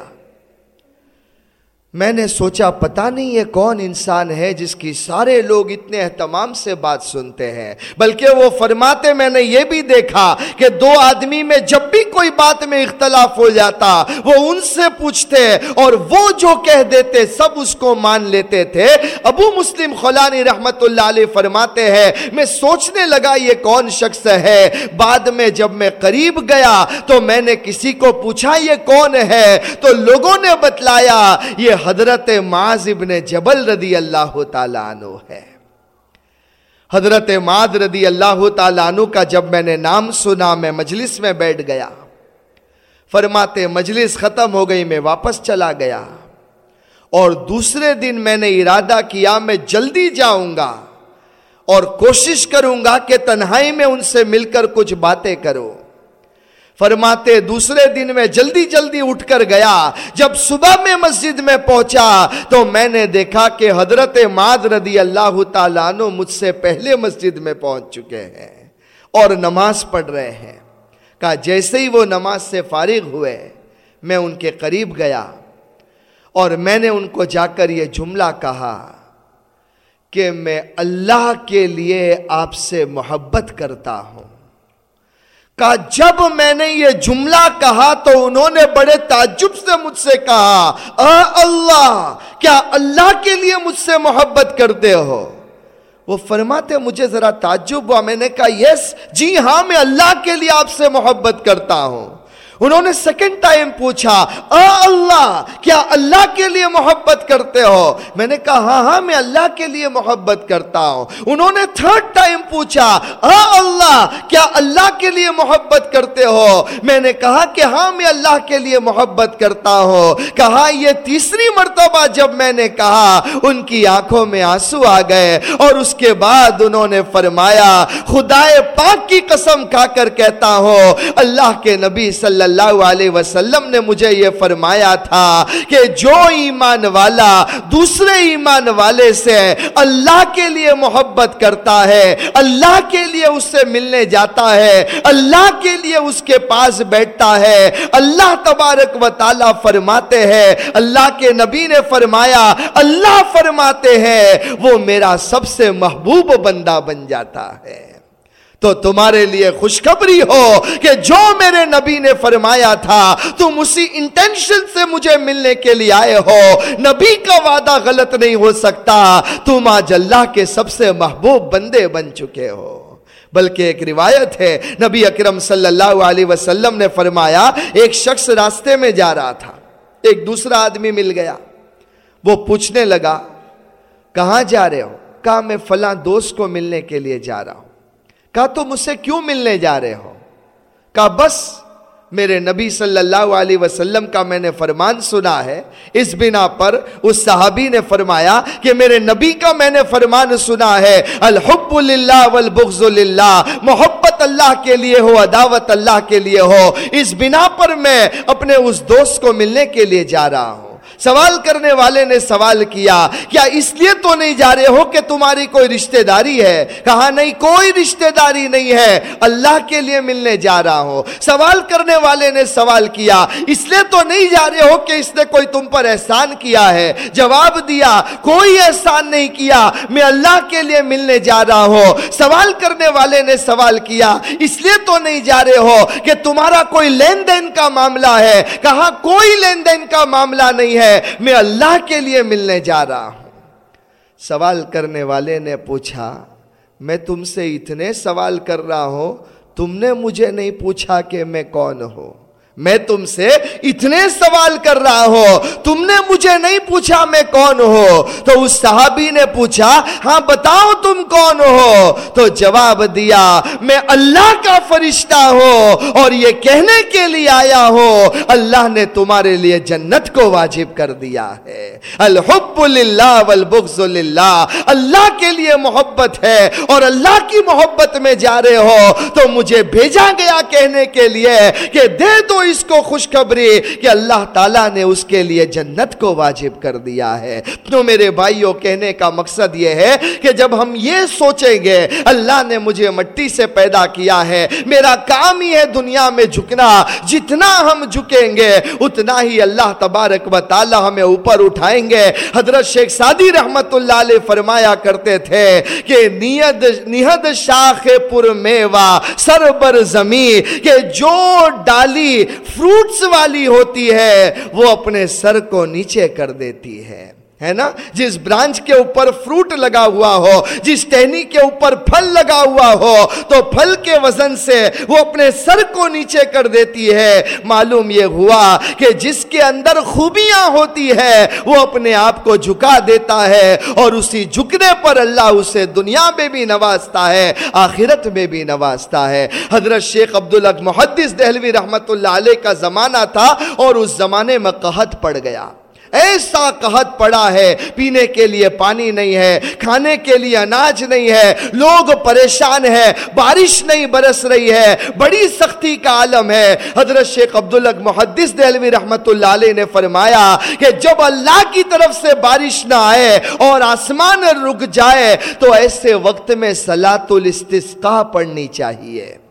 میں نے سوچا پتا نہیں یہ کون انسان ہے جس کی سارے لوگ اتنے اہتمام سے بات سنتے ہیں۔ بلکہ وہ فرماتے میں نے یہ بھی دیکھا کہ دو آدمی میں جب بھی کوئی بات میں اختلاف ہو جاتا، وہ ان سے پوچھتے اور وہ جو کہہ دیتے سب اس کو مان لیتے تھے۔ ابو مسلم خلانی رحمت اللہ علیہ فرماتے ہیں، میں سوچنے لگا یہ کون شخص ہے۔ بعد میں جب میں قریب گیا تو میں نے کسی کو پوچھا یہ کون ہے؟ تو لوگوں نے بتلایا، یہ حضرت معاذ ابن جبل رضی اللہ تعالیٰ عنہ ہے۔ حضرت معاذ رضی اللہ تعالیٰ عنہ کا جب میں نے نام سنا، میں مجلس میں بیٹھ گیا۔ فرماتے، مجلس ختم ہو گئی، میں واپس چلا گیا۔ اور دوسرے دن میں نے ارادہ کیا، میں جلدی جاؤں گا۔ اور کوشش کروں گا کہ تنہائی میں ان سے مل کر کچھ باتیں کروں۔ فرماتے دوسرے دن میں جلدی جلدی اٹھ کر گیا۔ جب صبح میں مسجد میں پہنچا تو میں نے دیکھا کہ حضرت ماد رضی اللہ تعالیٰ عنہ مجھ سے پہلے مسجد میں پہنچ چکے ہیں اور نماز پڑھ رہے ہیں۔ کہا، جیسے ہی وہ نماز سے فارغ ہوئے، میں ان کے قریب گیا اور میں نے ان کو جا کر یہ جملہ کہا کہ میں اللہ کے لیے آپ سے محبت کرتا ہوں۔ کہا، جب میں نے یہ جملہ کہا تو انہوں نے بڑے تعجب سے مجھ سے کہا، اے اللہ، کیا اللہ کے لیے مجھ سے محبت کرتے ہو؟ وہ فرماتے، مجھے ذرا تعجب ہوا، میں نے کہا، یس جی ہاں میں اللہ کے لیے آپ سے محبت کرتا ہوں۔ انہوں نے سیکنڈ ٹائم پوچھا اللہ، کیا اللہ کے لیے محبت کرتے ہو? میں نے کہا ہاں ہاں میں اللہ کے لیے محبت کرتا ہوں. انہوں نے تھرڈ ٹائم پوچھا اللہ، کیا اللہ کے لیے محبت کرتے ہو? میں نے کہا کہ ہاں میں اللہ کے لیے محبت کرتا ہوں۔ کہا، یہ تیسری مرتبہ جب میں نے کہا، ان کی آنکھوں میں آنسو آ گئے اور اس کے بعد انہوں نے فرمایا خدا پاک کی قسم کھا کر کہتا ہوں، اللہ کے نبی صلی اللہ صلی اللہ علیہ وسلم نے مجھے یہ فرمایا تھا کہ جو ایمان والا دوسرے ایمان والے سے اللہ کے لیے محبت کرتا ہے، اللہ کے لیے اس سے ملنے جاتا ہے، اللہ کے لیے اس کے پاس بیٹھتا ہے۔ اللہ تبارک و تعالی فرماتے ہیں، اللہ کے نبی نے فرمایا، اللہ فرماتے ہیں، وہ میرا سب سے محبوب بندہ بن جاتا ہے۔ تو تمہارے لیے خوشخبری ہو کہ جو میرے نبی نے فرمایا تھا، تم اسی انٹینشن سے مجھے ملنے کے لیے آئے ہو۔ نبی کا وعدہ غلط نہیں ہو سکتا۔ تم آج اللہ کے سب سے محبوب بندے بن چکے ہو۔ بلکہ ایک روایت ہے، نبی اکرم صلی اللہ علیہ وسلم نے فرمایا، ایک شخص راستے میں جا رہا تھا، ایک دوسرا آدمی مل گیا۔ وہ پوچھنے لگا، کہاں جا رہے ہو؟ کہا میں فلاں دوست کو ملنے کے لیے جا رہا ہوں؟ کہا تم مجھ سے کیوں ملنے جا رہے ہو؟ کہا، بس میرے نبی صلی اللہ علیہ وسلم کا میں نے فرمان سنا ہے۔ اس بنا پر اس صحابی نے فرمایا کہ میرے نبی کا میں نے فرمان سنا ہے۔ الحب للہ والبغض للہ۔ محبت اللہ کے لیے ہو، عداوت اللہ کے لیے ہو۔ اس بنا پر میں اپنے اس دوست کو ملنے کے لیے جا رہا ہوں۔ سوال کرنے والے نے سوال کیا کیا اس لیے تو نہیں جا رہے ہو کہ تمہاری کوئی رشتہ داری ہے؟ کہا، نہیں، کوئی رشتہ داری نہیں ہے، اللہ کے لیے ملنے جا رہا ہوں۔ سوال کرنے والے نے سوال کیا، اس لیے تو نہیں جا رہے ہو کہ اس نے کوئی تم پر احسان کیا ہے؟ جواب دیا، کوئی احسان نہیں کیا، میں اللہ کے لیے ملنے جا رہا ہوں۔ سوال کرنے والے نے سوال کیا، اس لیے تو نہیں جا رہے ہو کہ تمہارا کوئی لین دین کا معاملہ ہے؟ کہا، کوئی لین دین کا معاملہ نہیں ہے۔ میں اللہ کے لیے ملنے جا رہا ہوں۔ سوال کرنے والے نے پوچھا، میں تم سے اتنے سوال کر رہا ہوں، تم نے مجھے نہیں پوچھا کہ میں کون ہوں۔ میں تم سے اتنے سوال کر رہا ہوں۔ تم نے مجھے نہیں پوچھا میں کون ہو تو اس صحابی نے پوچھا ہاں بتاؤ تم کون ہو؟ تو جواب دیا، میں اللہ کا فرشتہ ہوں اور یہ کہنے کے لیے آیا ہوں، اللہ نے تمہارے لیے جنت کو واجب کر دیا ہے۔ الحب للہ والبغض للہ، اللہ کے لیے محبت ہے اور اللہ کی محبت میں جا رہے ہو۔ تو مجھے بھیجا گیا کہنے کے لیے کہ دے دو اس کو خوشخبری کہ اللہ تعالیٰ نے اس کے لیے جنت کو واجب کر دیا ہے۔ تو میرے بھائیوں، کہنے کا مقصد یہ ہے کہ جب ہم یہ سوچیں گے، اللہ نے مجھے مٹی سے پیدا کیا ہے، میرا کام ہی ہے دنیا میں جھکنا۔ جتنا ہم جھکیں گے، اتنا ہی اللہ تبارک و تعالی ہمیں اوپر اٹھائیں گے۔ حضرت شیخ سادی رحمت اللہ علیہ فرمایا کرتے تھے کہ نیت نہد شاخ پر میوا سر بر زمین، کہ جو ڈالی فروٹس والی ہوتی ہے وہ اپنے سر کو نیچے کر دیتی ہے۔ ہے نا جس برانچ کے اوپر فروٹ لگا ہوا ہو جس ٹہنی کے اوپر پھل لگا ہوا ہو تو پھل کے وزن سے وہ اپنے سر کو نیچے کر دیتی ہے معلوم یہ ہوا کہ جس کے اندر خوبیاں ہوتی ہے وہ اپنے آپ کو جھکا دیتا ہے اور اسی جھکنے پر اللہ اسے دنیا میں بھی نوازتا ہے، آخرت میں بھی نوازتا ہے۔ حضرت شیخ عبداللہ محدث دہلوی رحمت اللہ علیہ کا زمانہ تھا اور اس زمانے میں قحط پڑ گیا۔ ایسا قحط پڑا ہے، پینے کے لیے پانی نہیں ہے، کھانے کے لیے اناج نہیں ہے۔ لوگ پریشان ہے بارش نہیں برس رہی ہے۔ بڑی سختی کا عالم ہے۔ حضرت شیخ عبداللہ محدث دہلوی رحمت اللہ علیہ نے فرمایا کہ جب اللہ کی طرف سے بارش نہ آئے اور آسمان رک جائے تو ایسے وقت میں سلاۃ الاستسقاء پڑھنی چاہیے۔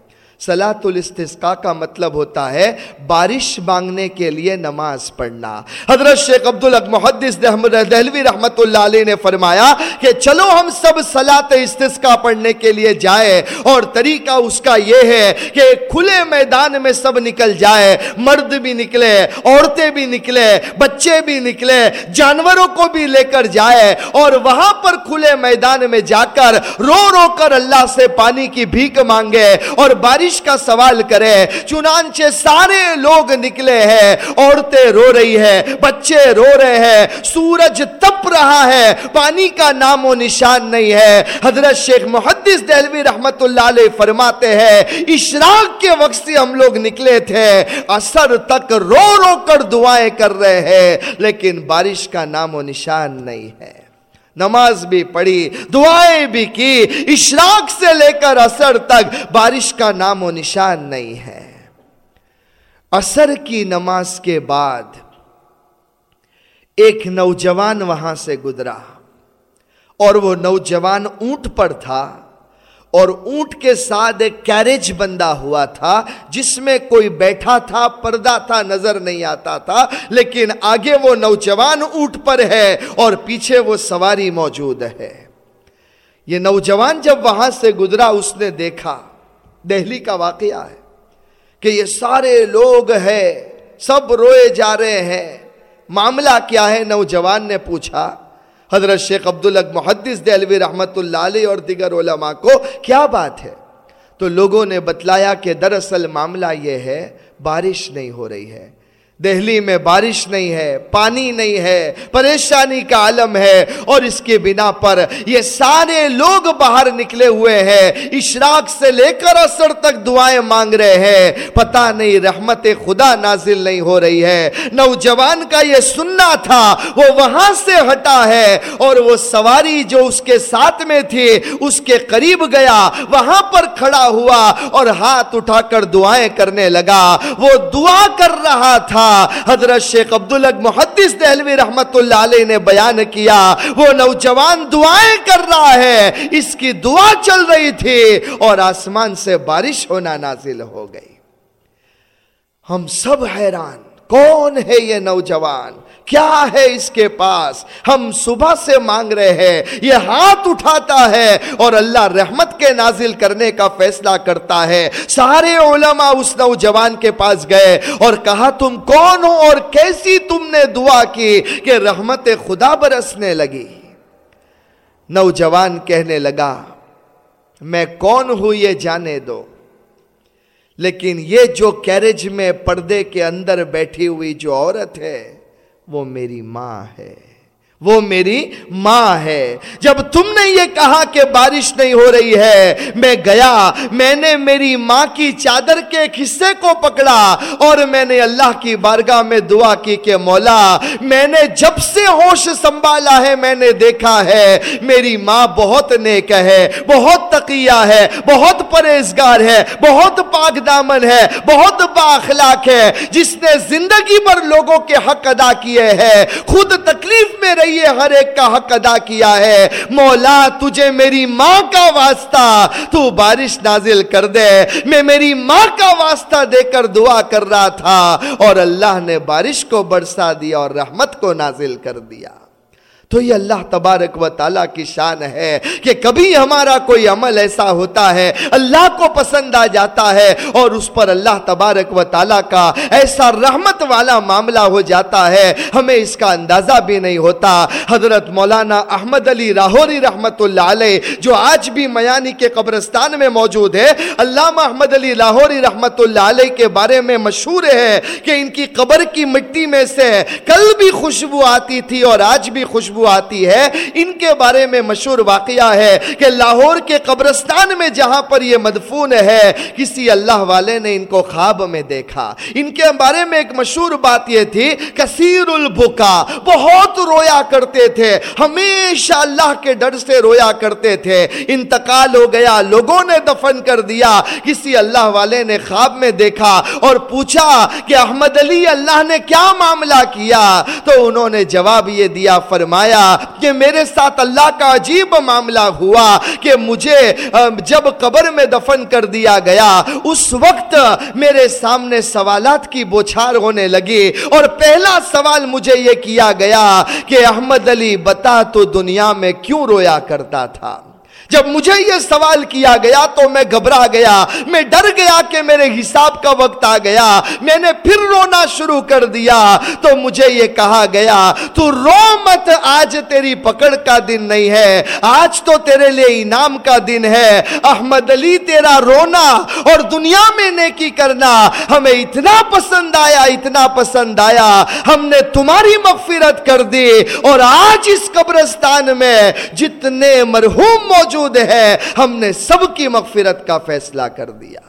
سلاۃ الاستسقاء کا مطلب ہوتا ہے بارش مانگنے کے لیے نماز پڑھنا۔ حضرت شیخ عبدالحق محدث دہلوی رحمت اللہ علیہ نے فرمایا کہ چلو ہم سب سلاۃ استسقاء پڑھنے کے لیے جائے اور طریقہ اس کا یہ ہے کہ کھلے میدان میں سب نکل جائے، مرد بھی نکلے، عورتیں بھی نکلے، بچے بھی نکلے، جانوروں کو بھی لے کر جائے اور وہاں پر کھلے میدان میں جا کر رو رو کر اللہ سے پانی کی بھیک مانگے اور بارش بارش کا سوال کرے، چنانچہ سارے لوگ نکلے ہیں، عورتیں رو رہی ہے بچے رو رہے ہیں، سورج تپ رہا ہے، پانی کا نام و نشان نہیں ہے۔ حضرت شیخ محدث دہلوی رحمت اللہ علیہ فرماتے ہیں، اشراق کے وقت سے ہم لوگ نکلے تھے اثر تک رو رو کر دعائیں کر رہے ہیں، لیکن بارش کا نام و نشان نہیں ہے۔ نماز بھی پڑھی، دعائیں بھی کی، اشراق سے لے کر اثر تک بارش کا نام و نشان نہیں ہے۔ اثر کی نماز کے بعد ایک نوجوان وہاں سے گزرا اور وہ نوجوان اونٹ پر تھا۔ اور اونٹ کے ساتھ ایک کیریج بندہ ہوا تھا جس میں کوئی بیٹھا تھا، پردہ تھا، نظر نہیں آتا تھا، لیکن آگے وہ نوجوان اونٹ پر ہے اور پیچھے وہ سواری موجود ہے۔ یہ نوجوان جب وہاں سے گزرا، اس نے دیکھا، دہلی کا واقعہ ہے کہ یہ سارے لوگ ہیں، سب روئے جا رہے ہیں۔ معاملہ کیا ہے؟ نوجوان نے پوچھا۔ حضرت شیخ عبداللہ محدث دہلوی رحمت اللہ علیہ اور دیگر علماء کو کیا بات ہے؟ تو لوگوں نے بتلایا کہ دراصل معاملہ یہ ہے، بارش نہیں ہو رہی ہے۔ دہلی میں بارش نہیں ہے، پانی نہیں ہے، پریشانی کا عالم ہے۔ اور اس کے بنا پر یہ سارے لوگ باہر نکلے ہوئے ہیں۔ اشراق سے لے کر اثر تک دعائیں مانگ رہے ہیں۔ پتہ نہیں رحمت خدا نازل نہیں ہو رہی ہے۔ نوجوان کا یہ سننا تھا، وہ وہاں سے ہٹا ہے۔ اور وہ سواری جو اس کے ساتھ میں تھی، اس کے قریب گیا، وہاں پر کھڑا ہوا اور ہاتھ اٹھا کر دعائیں کرنے لگا۔ وہ دعا کر رہا تھا حضرت شیخ عبدالق محدث دہلوی رحمت اللہ علیہ نے بیان کیا، وہ نوجوان دعائیں کر رہا ہے، اس کی دعا چل رہی تھی اور آسمان سے بارش ہونا نازل ہو گئی۔ ہم سب حیران، کون ہے یہ نوجوان؟ کیا ہے اس کے پاس؟ ہم صبح سے مانگ رہے ہیں، یہ ہاتھ اٹھاتا ہے اور اللہ رحمت کے نازل کرنے کا فیصلہ کرتا ہے۔ سارے علماء اس نوجوان کے پاس گئے اور کہا، تم کون ہو اور کیسی تم نے دعا کی کہ رحمت خدا برسنے لگی؟ نوجوان کہنے لگا، میں کون ہوں یہ جانے دو۔ لیکن یہ جو کیریج میں پردے کے اندر بیٹھی ہوئی جو عورت ہے وہ میری ماں ہے وہ میری ماں ہے۔ جب تم نے یہ کہا کہ بارش نہیں ہو رہی ہے، میں گیا، میں نے میری ماں کی چادر کے ایک حصے کو پکڑا اور میں نے اللہ کی بارگاہ میں دعا کی کہ مولا، میں نے جب سے ہوش سنبھالا ہے، میں نے دیکھا ہے، میری ماں بہت نیک ہے، بہت تقیہ ہے، بہت پرہیزگار ہے، بہت پاک دامن ہے، بہت با اخلاق ہے۔ جس نے زندگی پر لوگوں کے حق ادا کیے ہیں، خود تکلیف میں رہی لیے ہر ایک کا حق ادا کیا ہے۔ مولا، تجھے میری ماں کا واسطہ تو بارش نازل کر دے۔ میں میری ماں کا واسطہ دے کر دعا کر رہا تھا اور اللہ نے بارش کو برسا دیا اور رحمت کو نازل کر دیا۔ تو یہ اللہ تبارک و تعالیٰ کی شان ہے کہ کبھی ہمارا کوئی عمل ایسا ہوتا ہے، اللہ کو پسند آ جاتا ہے اور اس پر اللہ تبارک و تعالیٰ کا ایسا رحمت والا معاملہ ہو جاتا ہے۔ ہمیں اس کا اندازہ بھی نہیں ہوتا۔ حضرت مولانا احمد علی راہوری رحمت اللہ علیہ، جو آج بھی میانی کے قبرستان میں موجود ہے، علامہ احمد علی لاہوری رحمت اللہ علیہ کے بارے میں مشہور ہے کہ ان کی قبر کی مٹی میں سے کل بھی خوشبو آتی تھی اور آج بھی خوشبو آتی ہے۔ ان کے بارے میں مشہور واقعہ ہے کہ لاہور کے قبرستان میں جہاں پر یہ مدفون ہے، کسی اللہ والے نے ان کو خواب میں دیکھا۔ ان کے بارے میں ایک مشہور بات یہ تھی، کثیر البکا۔ بہت رویا کرتے تھے، ہمیشہ اللہ کے ڈر سے رویا کرتے تھے۔ انتقال ہو گیا، لوگوں نے دفن کر دیا، کسی اللہ والے نے خواب میں دیکھا اور پوچھا کہ احمد علی اللہ نے کیا معاملہ کیا؟ تو انہوں نے جواب یہ دیا، فرمایا فرمایا کہ میرے ساتھ اللہ کا عجیب معاملہ ہوا کہ مجھے جب قبر میں دفن کر دیا گیا، اس وقت میرے سامنے سوالات کی بوچھار ہونے لگی اور پہلا سوال مجھے یہ کیا گیا کہ احمد علی بتا تو دنیا میں کیوں رویا کرتا تھا؟ جب مجھے یہ سوال کیا گیا تو میں گھبرا گیا۔ میں ڈر گیا کہ میرے حساب کا وقت آ گیا۔ میں نے پھر رونا شروع کر دیا۔ تو مجھے یہ کہا گیا، تو رو مت، آج تیری پکڑ کا دن نہیں ہے۔ آج تو تیرے لیے انعام کا دن ہے۔ احمد علی، تیرا رونا اور دنیا میں نیکی کرنا۔ ہمیں اتنا پسند آیا، اتنا پسند آیا۔ ہم نے تمہاری مغفرت کر دی۔ اور آج اس قبرستان میں جتنے مرحوم موجود موجود ہے ہم نے سب کی مغفرت کا فیصلہ کر دیا۔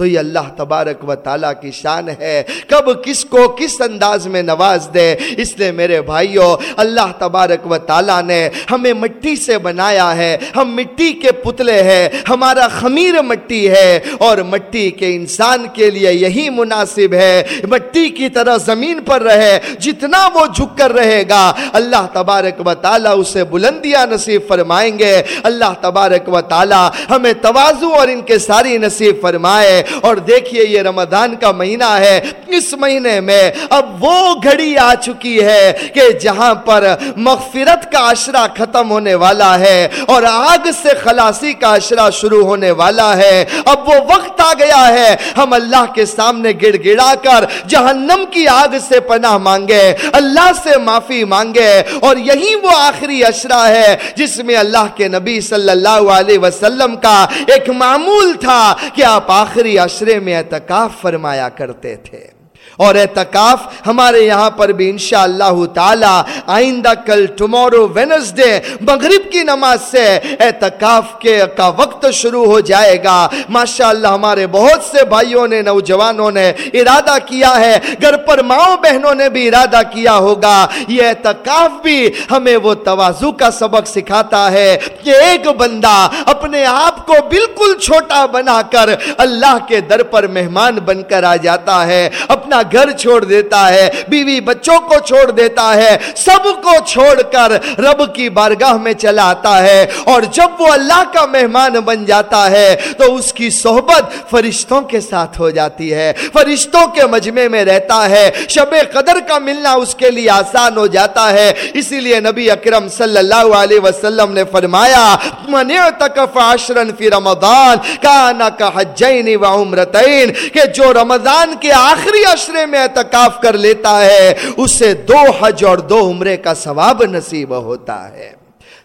تو یہ اللہ تبارک و تعالیٰ کی شان ہے۔ کب کس کو کس انداز میں نواز دے؟ اس لیے میرے بھائیوں اللہ تبارک و تعالیٰ نے ہمیں مٹی سے بنایا ہے۔ ہم مٹی کے پتلے ہیں، ہمارا خمیر مٹی ہے۔ اور مٹی کے انسان کے لیے یہی مناسب ہے۔ مٹی کی طرح زمین پر رہے، جتنا وہ جھک کر رہے گا، اللہ تبارک و تعالیٰ اسے بلندیاں نصیب فرمائیں گے۔ اللہ تبارک و تعالیٰ ہمیں توازو اور ان کے ساری نصیب فرمائے۔ اور دیکھیے یہ رمضان کا مہینہ ہے۔ اس مہینے میں اب وہ گھڑی آ چکی ہے کہ جہاں پر مغفرت کا عشرہ ختم ہونے والا ہے اور آگ سے خلاصی کا عشرہ شروع ہونے والا ہے۔ اب وہ وقت آ گیا ہے۔ ہم اللہ کے سامنے گڑ گڑا کر جہنم کی آگ سے پناہ مانگے، اللہ سے معافی مانگے اور یہی وہ آخری عشرہ ہے جس میں اللہ کے نبی صلی اللہ علیہ وسلم کا ایک معمول تھا کہ آپ آخری عشرے میں اعتکاف فرمایا کرتے تھے۔ اور اعتکاف ہمارے یہاں پر بھی انشاءاللہ تعالی، آئندہ کل ٹمورو وینسڈے مغرب کی نماز سے اعتکاف کے کا وقت شروع ہو جائے گا۔ ماشاءاللہ ہمارے بہت سے بھائیوں نے، نوجوانوں نے ارادہ کیا ہے۔ گھر پر ماؤں بہنوں نے بھی ارادہ کیا ہوگا۔ یہ اعتکاف بھی ہمیں وہ توازو کا سبق سکھاتا ہے کہ ایک بندہ اپنے آپ کو بالکل چھوٹا بنا کر اللہ کے در پر مہمان بن کر آ جاتا ہے۔ اپنا گھر چھوڑ دیتا ہے، بیوی بچوں کو چھوڑ دیتا ہے، سب کو چھوڑ کر رب کی بارگاہ میں چلا آتا ہے۔ اور جب وہ اللہ کا مہمان بن جاتا ہے، تو اس کی صحبت فرشتوں کے ساتھ ہو جاتی ہے۔ فرشتوں کے مجمع میں رہتا ہے۔ شب قدر کا ملنا اس کے لیے آسان ہو جاتا ہے۔ اسی لیے نبی اکرم صلی اللہ علیہ وسلم نے فرمایا، من اعتکف عشرن فی رمضان، کانا کا حجین و عمرتین، کہ جو رمضان کے آخری عشرے میں اعتکاف کر لیتا ہے اسے دو حج اور دو عمرے کا ثواب نصیب ہوتا ہے۔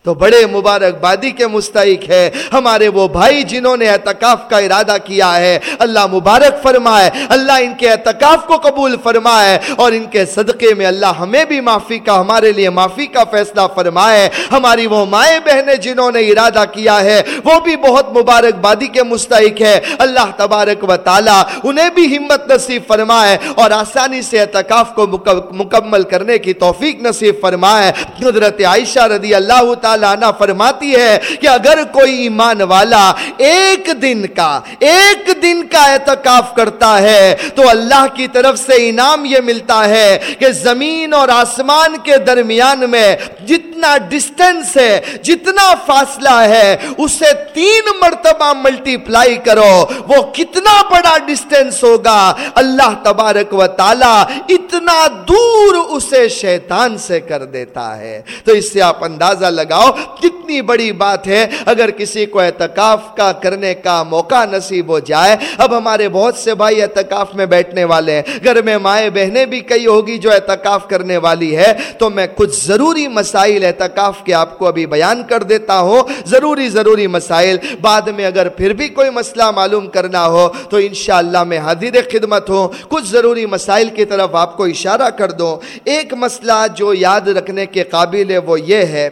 تو بڑے مبارکبادی کے مستحق ہے۔ ہمارے وہ بھائی جنہوں نے اعتکاف کا ارادہ کیا ہے، اللہ مبارک فرمائے، اللہ ان کے اعتکاف کو قبول فرمائے اور ان کے صدقے میں اللہ ہمیں بھی معافی کا، ہمارے لیے معافی کا فیصلہ فرمائے۔ ہماری وہ مائیں بہنیں جنہوں نے ارادہ کیا ہے، وہ بھی بہت مبارکبادی کے مستحق ہے اللہ تبارک و تعالی انہیں بھی ہمت نصیب فرمائے اور آسانی سے اعتکاف کو مکمل کرنے کی توفیق نصیب فرمائے۔ حضرت عائشہ رضی اللہ تعالیٰ عنہ فرماتی ہے کہ اگر کوئی ایمان والا ایک دن کا، ایک دن کا اعتکاف کرتا ہے، تو اللہ کی طرف سے انعام یہ ملتا ہے کہ زمین اور آسمان کے درمیان میں جتنا ڈسٹنس ہے، جتنا فاصلہ ہے، اسے تین مرتبہ ملٹی پلائی کرو۔ وہ کتنا بڑا ڈسٹنس ہوگا۔ اللہ تبارک و تعالی اتنا دور اسے شیطان سے کر دیتا ہے۔ تو اس سے آپ اندازہ لگاؤ کتنی بڑی بات ہے۔ اگر کسی کو اعتکاف کا کرنے کا موقع نصیب ہو جائے، اب ہمارے بہت سے بھائی اعتکاف میں بیٹھنے والے ہیں۔ گھر میں مائیں بہنیں بھی کئی ہوگی جو اعتکاف کرنے والی ہے۔ تو میں کچھ ضروری مسائل اعتکاف کے آپ کو ابھی بیان کر دیتا ہوں۔ ضروری ضروری مسائل۔ بعد میں اگر پھر بھی کوئی مسئلہ معلوم کرنا ہو، تو انشاءاللہ میں حاضر خدمت ہوں۔ کچھ ضروری مسائل کی طرف آپ کو اشارہ کر دوں۔ ایک مسئلہ جو یاد رکھنے کے قابل ہے، وہ یہ ہے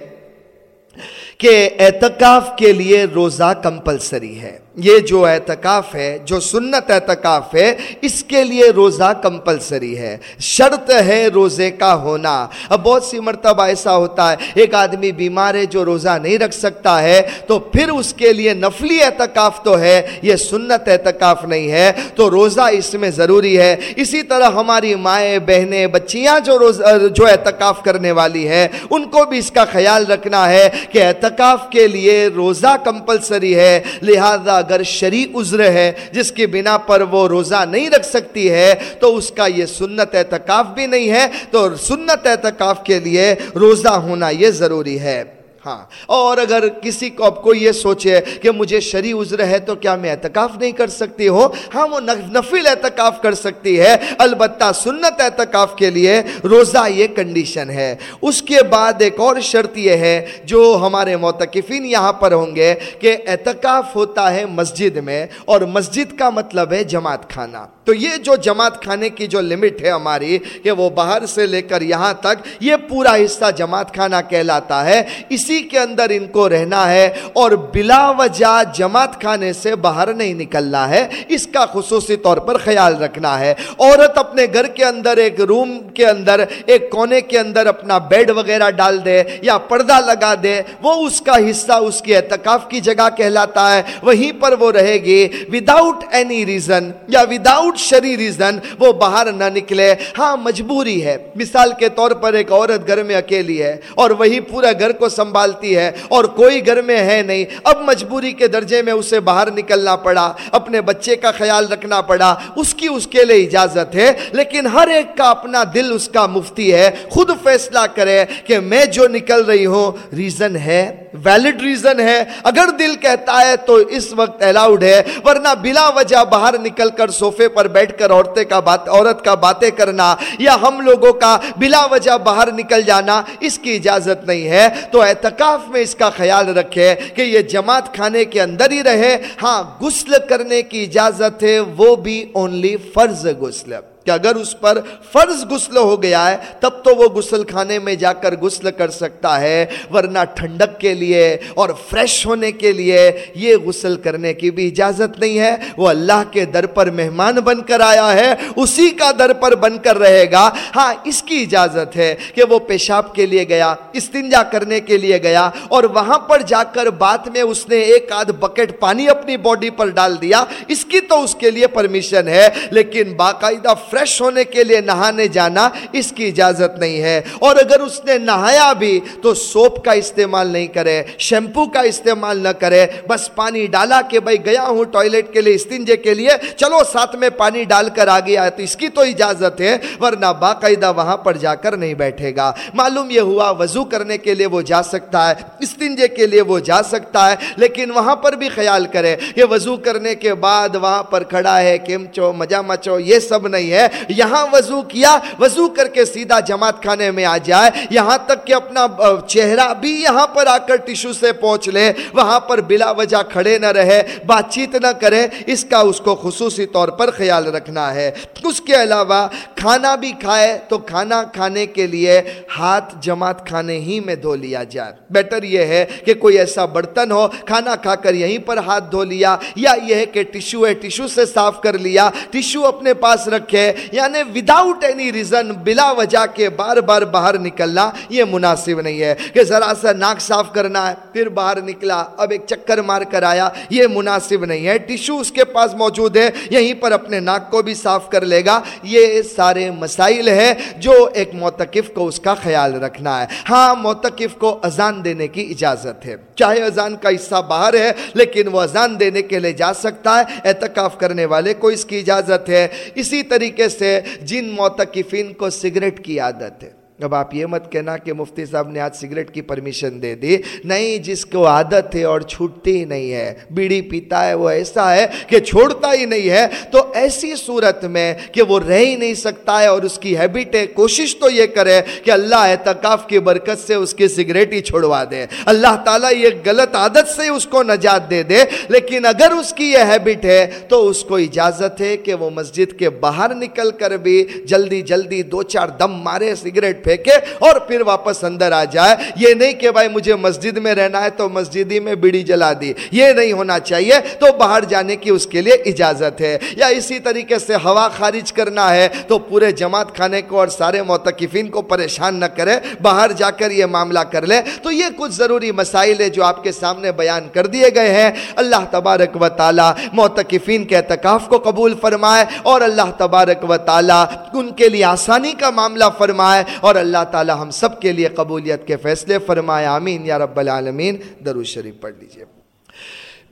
کہ اعتکاف کے لیے روزہ کمپلسری ہے۔ یہ جو اعتکاف ہے، جو سنت اعتکاف ہے، اس کے لیے روزہ کمپلسری ہے۔ شرط ہے روزے کا ہونا۔ اب بہت سی مرتبہ ایسا ہوتا ہے، ایک آدمی بیمار ہے جو روزہ نہیں رکھ سکتا ہے، تو پھر اس کے لیے نفلی اعتکاف تو ہے، یہ سنت اعتکاف نہیں ہے۔ تو روزہ اس میں ضروری ہے۔ اسی طرح ہماری مائیں، بہنیں، بچیاں جو روز، جو اعتکاف کرنے والی ہے، ان کو بھی اس کا خیال رکھنا ہے کہ اعتکاف کے لیے روزہ کمپلسری ہے۔ لہذا اگر شریع عذر ہے، جس کی بنا پر وہ روزہ نہیں رکھ سکتی ہے، تو اس کا یہ سنت اعتکاف بھی نہیں ہے۔ تو سنت اعتکاف کے لیے روزہ ہونا یہ ضروری ہے۔ ہاں اور اگر کسی کو کو یہ سوچے کہ مجھے شری عذر ہے تو کیا میں اعتکاف نہیں کر سکتی؟ ہوں ہاں وہ نفل اعتکاف کر سکتی ہے۔ البتہ سنت اعتکاف کے لیے روزہ یہ کنڈیشن ہے۔ اس کے بعد ایک اور شرط یہ ہے، جو ہمارے موتقفین یہاں پر ہوں گے کہ اعتکاف ہوتا ہے مسجد میں، اور مسجد کا مطلب ہے جماعت کھانا تو یہ جو جماعت کھانے کی جو لمٹ ہے ہماری کہ وہ باہر سے لے کر یہاں تک یہ پورا حصہ جماعت کھانا کہلاتا ہے، اسی کے اندر ان کو رہنا ہے اور بلا وجہ جماعت کھانے سے باہر نہیں نکلنا ہے، اس کا خصوصی طور پر خیال رکھنا ہے۔ عورت اپنے گھر کے اندر، ایک روم کے اندر، ایک کونے کے اندر اپنا بیڈ وغیرہ ڈال دے یا پردہ لگا دے، وہ اس کا حصہ، اس کی اعتکاف کی جگہ کہلاتا ہے۔ وہیں پر وہ رہے گی وداؤٹ اینی ریزن یا وداؤٹ شری ریزن، وہ باہر نہ نکلے۔ ہاں مجبوری ہے۔ مثال کے طور پر ایک عورت گھر میں اکیلی ہے اور وہی پورا گھر کو سنبھالتی ہے اور کوئی گھر میں ہے نہیں۔ اب مجبوری کے درجے میں اسے باہر نکلنا پڑا، اپنے بچے کا خیال رکھنا پڑا۔ اس کی اس کے لیے اجازت ہے، لیکن ہر ایک کا اپنا دل اس کا مفتی ہے۔ خود فیصلہ کرے کہ میں جو نکل رہی ہوں، ریزن ہے، ویلڈ ریزن ہے۔ اگر دل کہتا ہے تو اس وقت الاؤڈ ہے، ورنہ بلا وجہ باہر نکل کر صوفے پر بیٹھ کر عورتیں کا بات عورت کا باتیں کرنا یا ہم لوگوں کا بلا وجہ باہر نکل جانا، اس کی اجازت نہیں ہے۔ تو اعتکاف میں اس کا خیال رکھے کہ یہ جماعت کھانے کے اندر ہی رہے۔ ہاں غسل کرنے کی اجازت ہے، وہ بھی اونلی فرض غسل۔ کہ اگر اس پر فرض غسل ہو گیا ہے، تب تو وہ غسل خانے میں جا کر غسل کر سکتا ہے، ورنہ ٹھنڈک کے لیے اور فریش ہونے کے لیے یہ غسل کرنے کی بھی اجازت نہیں ہے۔ وہ اللہ کے در پر مہمان بن کر آیا ہے، اسی کا در پر بن کر رہے گا۔ ہاں اس کی اجازت ہے کہ وہ پیشاب کے لیے گیا، استنجا کرنے کے لیے گیا اور وہاں پر جا کر بات میں اس نے ایک آدھ بکٹ پانی اپنی باڈی پر ڈال دیا۔ اس کی تو اس کے لیے پرمیشن ہے، لیکن باقاعدہ فریش ہونے کے لیے نہانے جانا اس کی اجازت نہیں ہے۔ اور اگر اس نے نہایا بھی تو سوپ کا استعمال نہیں کرے، شیمپو کا استعمال نہ کرے۔ بس پانی ڈالا کہ بھائی گیا ہوں ٹوائلٹ کے لیے، استنجے کے لیے، چلو ساتھ میں پانی ڈال کر آ گیا تو اس کی تو اجازت ہے، ورنہ باقاعدہ وہاں پر جا کر نہیں بیٹھے گا۔ معلوم یہ ہوا وضو کرنے کے لیے وہ جا سکتا ہے، استنجے کے لیے وہ جا سکتا ہے، لیکن وہاں پر بھی خیال کرے۔ کہ وضو کرنے کے بعد وہاں پر کھڑا ہے کمچو مجا مچو، یہ سب نہیں ہے۔ ہے، یہاں وضو کیا، وضو کر کے سیدھا جماعت کھانے میں آ جائے، یہاں تک کہ اپنا چہرہ بھی یہاں پر آ کر ٹیشو سے پہنچ لے، وہاں پر بلا وجہ کھڑے نہ رہے بات چیت نہ کرے، اس کا اس کو خصوصی طور پر خیال رکھنا ہے۔ اس کے علاوہ کھانا بھی کھائے، تو کھانا کھانے کے لیے ہاتھ جماعت کھانے ہی میں دھو لیا جائے۔ بیٹر یہ ہے کہ کوئی ایسا برتن ہو، کھانا کھا کر یہیں پر ہاتھ دھو لیا، یا یہ ہے کہ ٹیشو ہے ٹیشو سے صاف کر لیا ٹیشو اپنے پاس رکھے یعنی وداؤٹ اینی ریزن بلا وجہ کے بار بار باہر نکلنا یہ مناسب نہیں ہے کہ ذرا سا ناک صاف کرنا ہے، پھر باہر نکلا، اب ایک چکر مار کر آیا، یہ مناسب نہیں ہے۔ ٹیشو اس کے پاس موجود ہے، یہیں پر اپنے ناک کو بھی صاف کر لے گا۔ یہ سارے مسائل ہے جو ایک موتقف کو اس کا خیال رکھنا ہے۔ ہاں موتقف کو ازان دینے کی اجازت ہے۔ چاہے ازان کا حصہ باہر ہے، لیکن وہ ازان دینے کے لیے جا سکتا ہے۔ اعتقاف کرنے والے کو اس کی اجازت ہے۔ اسی طریقے سے جن موتقفین کو سگریٹ کی عادت ہے۔ اب آپ یہ مت کہنا کہ مفتی صاحب نے آج سگریٹ کی پرمیشن دے دی۔ نہیں، جس کو عادت ہے اور چھوٹتی ہی نہیں ہے، بیڑی پیتا ہے، وہ ایسا ہے کہ چھوڑتا ہی نہیں ہے۔ تو ایسی صورت میں کہ وہ رہ ہی نہیں سکتا ہے اور اس کی ہیبٹ ہے، کوشش تو یہ کرے کہ اللہ اعتقاف کی برکت سے اس کی سگریٹ ہی چھوڑوا دے۔ اللہ تعالیٰ یہ غلط عادت سے اس کو نجات دے دے۔ لیکن اگر اس کی یہ ہیبٹ ہے، تو اس کو اجازت ہے کہ وہ مسجد کے باہر نکل کر بھی جلدی جلدی دو چار دم مارے سگریٹ پھینکے اور پھر واپس اندر آ جائے۔ یہ نہیں کہ بھائی مجھے مسجد میں رہنا ہے تو مسجدی میں بیڑی جلا دی۔ یہ نہیں ہونا چاہیے۔ تو باہر جانے کی اس کے لیے اجازت ہے۔ یا اسی طریقے سے ہوا خارج کرنا ہے تو پورے جماعت کھانے کو اور سارے موتقفین کو پریشان نہ کرے۔ باہر جا کر یہ معاملہ کر لے۔ تو یہ کچھ ضروری مسائل ہے جو آپ کے سامنے بیان کر دیے گئے ہیں۔ اللہ تبارک و تعالی موتقفین کے اعتکاف کو قبول فرمائے اور اللہ تبارک و تعالی ان کے لیے آسانی کا معاملہ فرمائے اور اللہ تعالی ہم سب کے لیے قبولیت کے فیصلے فرمائے، آمین۔ یا رب العالمین، درود شریف پڑھ لیجیے۔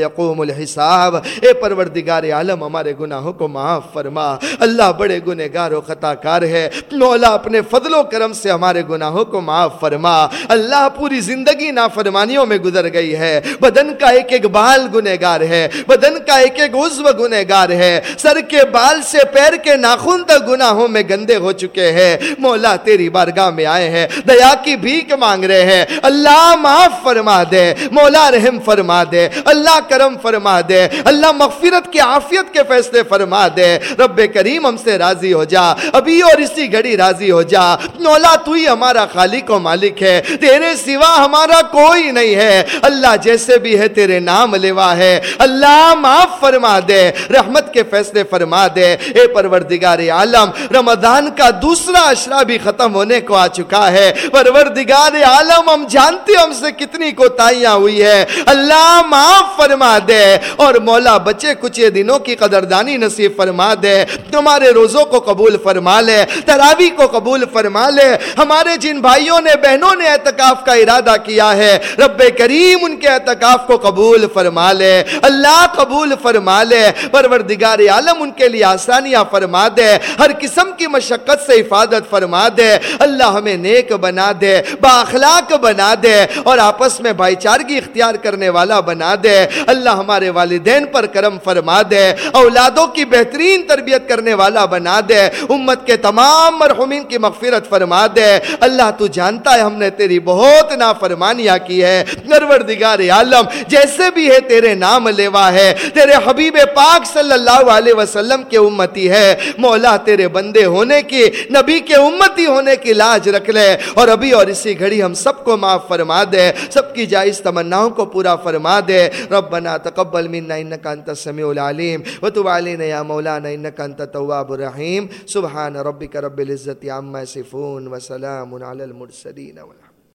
یقوم الحساب. اے پروردگار عالم، ہمارے گناہوں کو معاف فرما. اللہ بڑے گنہگار و خطا کار ہے. مولا اپنے فضل و کرم سے ہمارے گناہوں کو معاف فرما. اللہ پوری زندگی نافرمانیوں میں گزر گئی ہے. بدن کا ایک ایک بال گنہگار ہے. بدن کا ایک ایک عضو گنہگار ہے. سر کے بال سے پیر کے ناخن تک گناہوں میں گندے ہو چکے ہیں. مولا تیری بارگاہ میں آئے ہیں. دیا کی بھیک مانگ رہے ہیں. اللہ معاف فرما دے. مولا رحم فرما دے. اللہ کرم فرما دے۔ اللہ مغفرت کی عافیت کے فیصلے فرما دے۔ رب کریم ہم سے راضی ہو جا۔ ابھی اور اسی گھڑی راضی ہو جا۔ مولا تو ہی ہمارا خالق و مالک ہے۔ تیرے سوا ہمارا کوئی نہیں ہے۔ اللہ جیسے بھی ہے تیرے نام لیوا ہے۔ اللہ معاف فرما دے۔ رحمت کے فیصلے فرما دے۔ اے پروردگار عالم، رمضان کا دوسرا اشرا بھی ختم ہونے کو آ چکا ہے۔ پروردگار عالم، ہم جانتے ہم سے کتنی کوتاہیاں ہوئی ہے۔ اللہ معاف فرما فرما دے اور مولا بچے کچھ دنوں کی قدردانی نصیب فرما دے تمہارے روزوں کو قبول فرما لے تراوی کو قبول فرما لے۔ ہمارے جن بھائیوں نے، بہنوں نے اعتقاف کا ارادہ کیا ہے، رب کریم ان کے اعتقاف کو قبول فرما لے۔ اللہ قبول فرما لے۔ پروردگار عالم ان کے لیے آسانیاں فرما دے۔ ہر قسم کی مشقت سے حفاظت فرما دے۔ اللہ ہمیں نیک بنا دے، با اخلاق بنا دے اور آپس میں بھائی چارگی اختیار کرنے والا بنا دے۔ اللہ ہمارے والدین پر کرم فرما دے، اولادوں کی بہترین تربیت کرنے والا بنا دے، امت کے تمام مرحومین کی مغفرت فرما دے۔ اللہ تو جانتا ہے ہم نے تیری بہت نافرمانیاں کی ہے۔ نروردگار عالم، جیسے بھی ہے تیرے نام لیوا ہے۔ تیرے حبیب پاک صلی اللہ علیہ وسلم کے امتی ہے۔ مولا تیرے بندے ہونے کی، نبی کے امتی ہونے کی لاج رکھ لے۔ اور ابھی اور اسی گھڑی ہم سب کو معاف فرما دے۔ سب کی جائز تمناؤں کو پورا فرما دے۔ رب ربنا تقبل منا إنك أنت السميع العليم. وتب علينا يا مولانا إنك أنت التواب الرحيم. سبحان ربك رب العزة عما يصفون وسلام على المرسلين والحمد